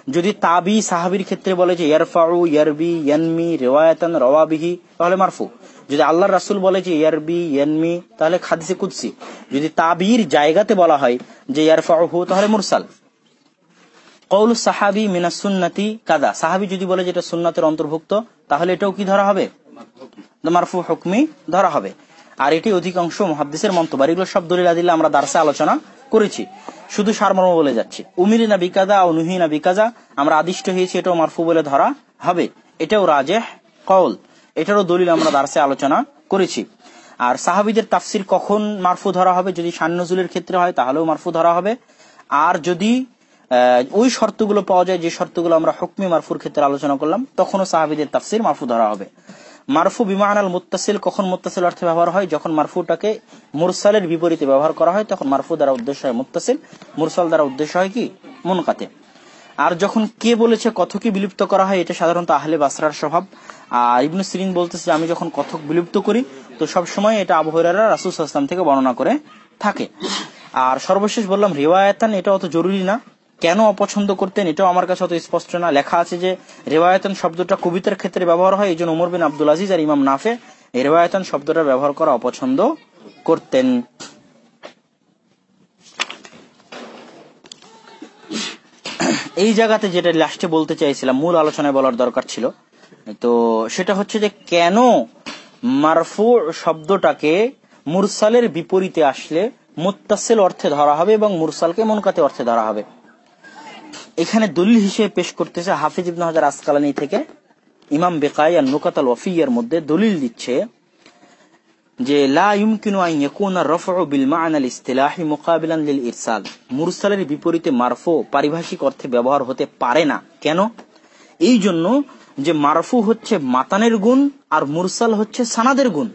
যদি তাবি সাহাবির ক্ষেত্রে বলে যে, ইয়ারফাউ, ইয়ারবি, ইয়ানমি রেওয়ায়তান রওয়াবিহি তাহলে মারফু। যদি আল্লাহ রাসুল বলে যে, ইয়ারবি, ইয়ানমি, তাহলে খাদিসে কুদসি। যদি তাবির জায়গাতে বলা হয় যে ইয়ারফাহু তাহলে মুরসাল। কৌল সাহাবি মিনা সুন্নাতি কাদা সাহাবি যদি বলে যে, এটা সুন্নাতের অন্তর্ভুক্ত, তাহলে এটাও কি ধরা হবে? মারফু হুকমি ধরা হবে। আর এটি অধিকাংশ মহাদ্দেশের মন্তব্য। এগুলো সব দলিল আদিল্লা আমরা দার্সে আলোচনা করেছি। শুধু সারমর্ম বলে যাচ্ছি। উমির না বিকাজা ও নুহিনা বিকাজা, আমরা আদিষ্ট হয়েছি, এটাও মারফু বলে ধরা হবে। এটাও রাজেহ কৌল এটারও দলিল আমরা দার্সে আলোচনা করেছি। আর সাহাবিদের তাফসির কখন মারফু ধরা হবে? যদি সান্নজুলের ক্ষেত্রে হয়, তাহলেও মারফু ধরা হবে। আর যদি ওই শর্তগুলো পাওয়া যায়, যে শর্তগুলো আমরা হুকমি মারফুর ক্ষেত্রে আলোচনা করলাম, তখনও সাহাবিদের তাফসির মারফু ধরা হবে। মারফু বিমান আল মুত্তাসিল কখন মুত্তাসিল অর্থে ব্যবহার হয়? যখন মারফুটাকে মুরসালের বিপরীতে ব্যবহার করা হয়, তখন মারফু দ্বারা উদ্দেশ্য হয় মুত্তাসিল, মুরসাল দ্বারা উদ্দেশ্য হয় কি? মুনকাতে। আর যখন কে বলেছে কথকে বিলুপ্ত করা হয়, এটা সাধারণত আহলে বাসরার স্বভাব। আর ইবনু সিরিন বলতেছে আমি যখন কথক বিলুপ্ত করি, তো সব সময় এটা আবহাওয়ারা রাসুল আসলাম থেকে বর্ণনা করে থাকে। আর সর্বশেষ বললাম, রেওয়ায়তান এটা অত জরুরি না। কেন অপছন্দ করতেন এটাও আমার কাছে অত স্পষ্ট না। লেখা আছে যে, রেওয়ায়তন শব্দটা কবিতার ক্ষেত্রে ব্যবহার হয়, এই জন্য উমর বিন আব্দুল আজিজ আর ইমাম নাফে এই রেওয়ায়তন শব্দটা ব্যবহার করা অপছন্দ করতেন। এই জায়গাতে যেটা লাস্টে বলতে চাইছিলাম, মূল আলোচনায় বলার দরকার ছিল, তো সেটা হচ্ছে যে, কেন মারফু শব্দটাকে মুরসালের বিপরীতে আসলে মুত্তাসিল অর্থে ধরা হবে এবং মুরসালকে মনকাতে অর্থে ধরা হবে? এখানে দলিল হিসেবে পেশ করতেছে হাফিজ ইবনে হাজার আসকালানি থেকে ইমাম বেকাই আর নুকাতাল ওয়ফিয়ার মধ্যে দলিল দিচ্ছে যে, লা ইউমকিনু আন ইয়াকুনা রাফউ বিল মা'না আল ইসতিলাহি মুকাবিলান লিল ইরসাল। মুরসালের বিপরীতে মারফু পারিভাষিক অর্থে ব্যবহার হতে পারে না। কেন? এই জন্য যে মারফু হচ্ছে মাতানের গুণ আর মুরসাল হচ্ছে সানাদের গুণ।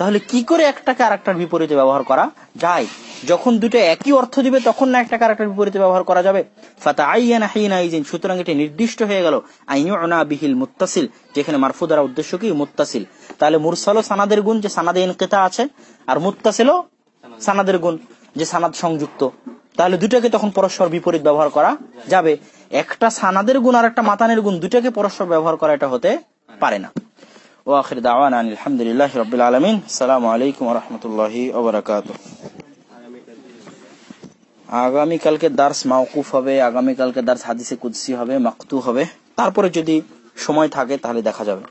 তাহলে কি করে একটাকে আরেকটার বিপরীতে ব্যবহার করা যায়? যখন দুটো একই অর্থ দিবে, তখন না একটা আরেকটার বিপরীতে ব্যবহার করা যাবে? সুতরাং এটি নির্দিষ্ট হয়ে গেল। বিহিল মুত্তাসিল, যেখানে মারফু দ্বারা উদ্দেশ্য কি? মুত্তাসিল। তাহলে মুরসালও সানাদের গুণ, যে সানাদে ইনকেতা আছে, আর মুত্তাসিলও সানাদের গুণ, যে সানাদ সংযুক্ত। তাহলে দুটাকে তখন পরস্পর বিপরীত ব্যবহার করা যাবে। একটা সানাদের গুণ আর একটা মাতানের গুণ, দুটাকে পরস্পর ব্যবহার করা এটা হতে পারে না। ওয়াখির দাওয়ান আলহামদুলিল্লাহ রবিল আলমিন। সালামু আলাইকুম রহমতুল্লাহ ওবরাকাত আগামীকালকে দার্স মাওকুফ হবে, আগামীকালকে দার্স হাদিসে কুদ্সি হবে, মাকতু হবে। তারপরে যদি সময় থাকে তাহলে দেখা যাবে।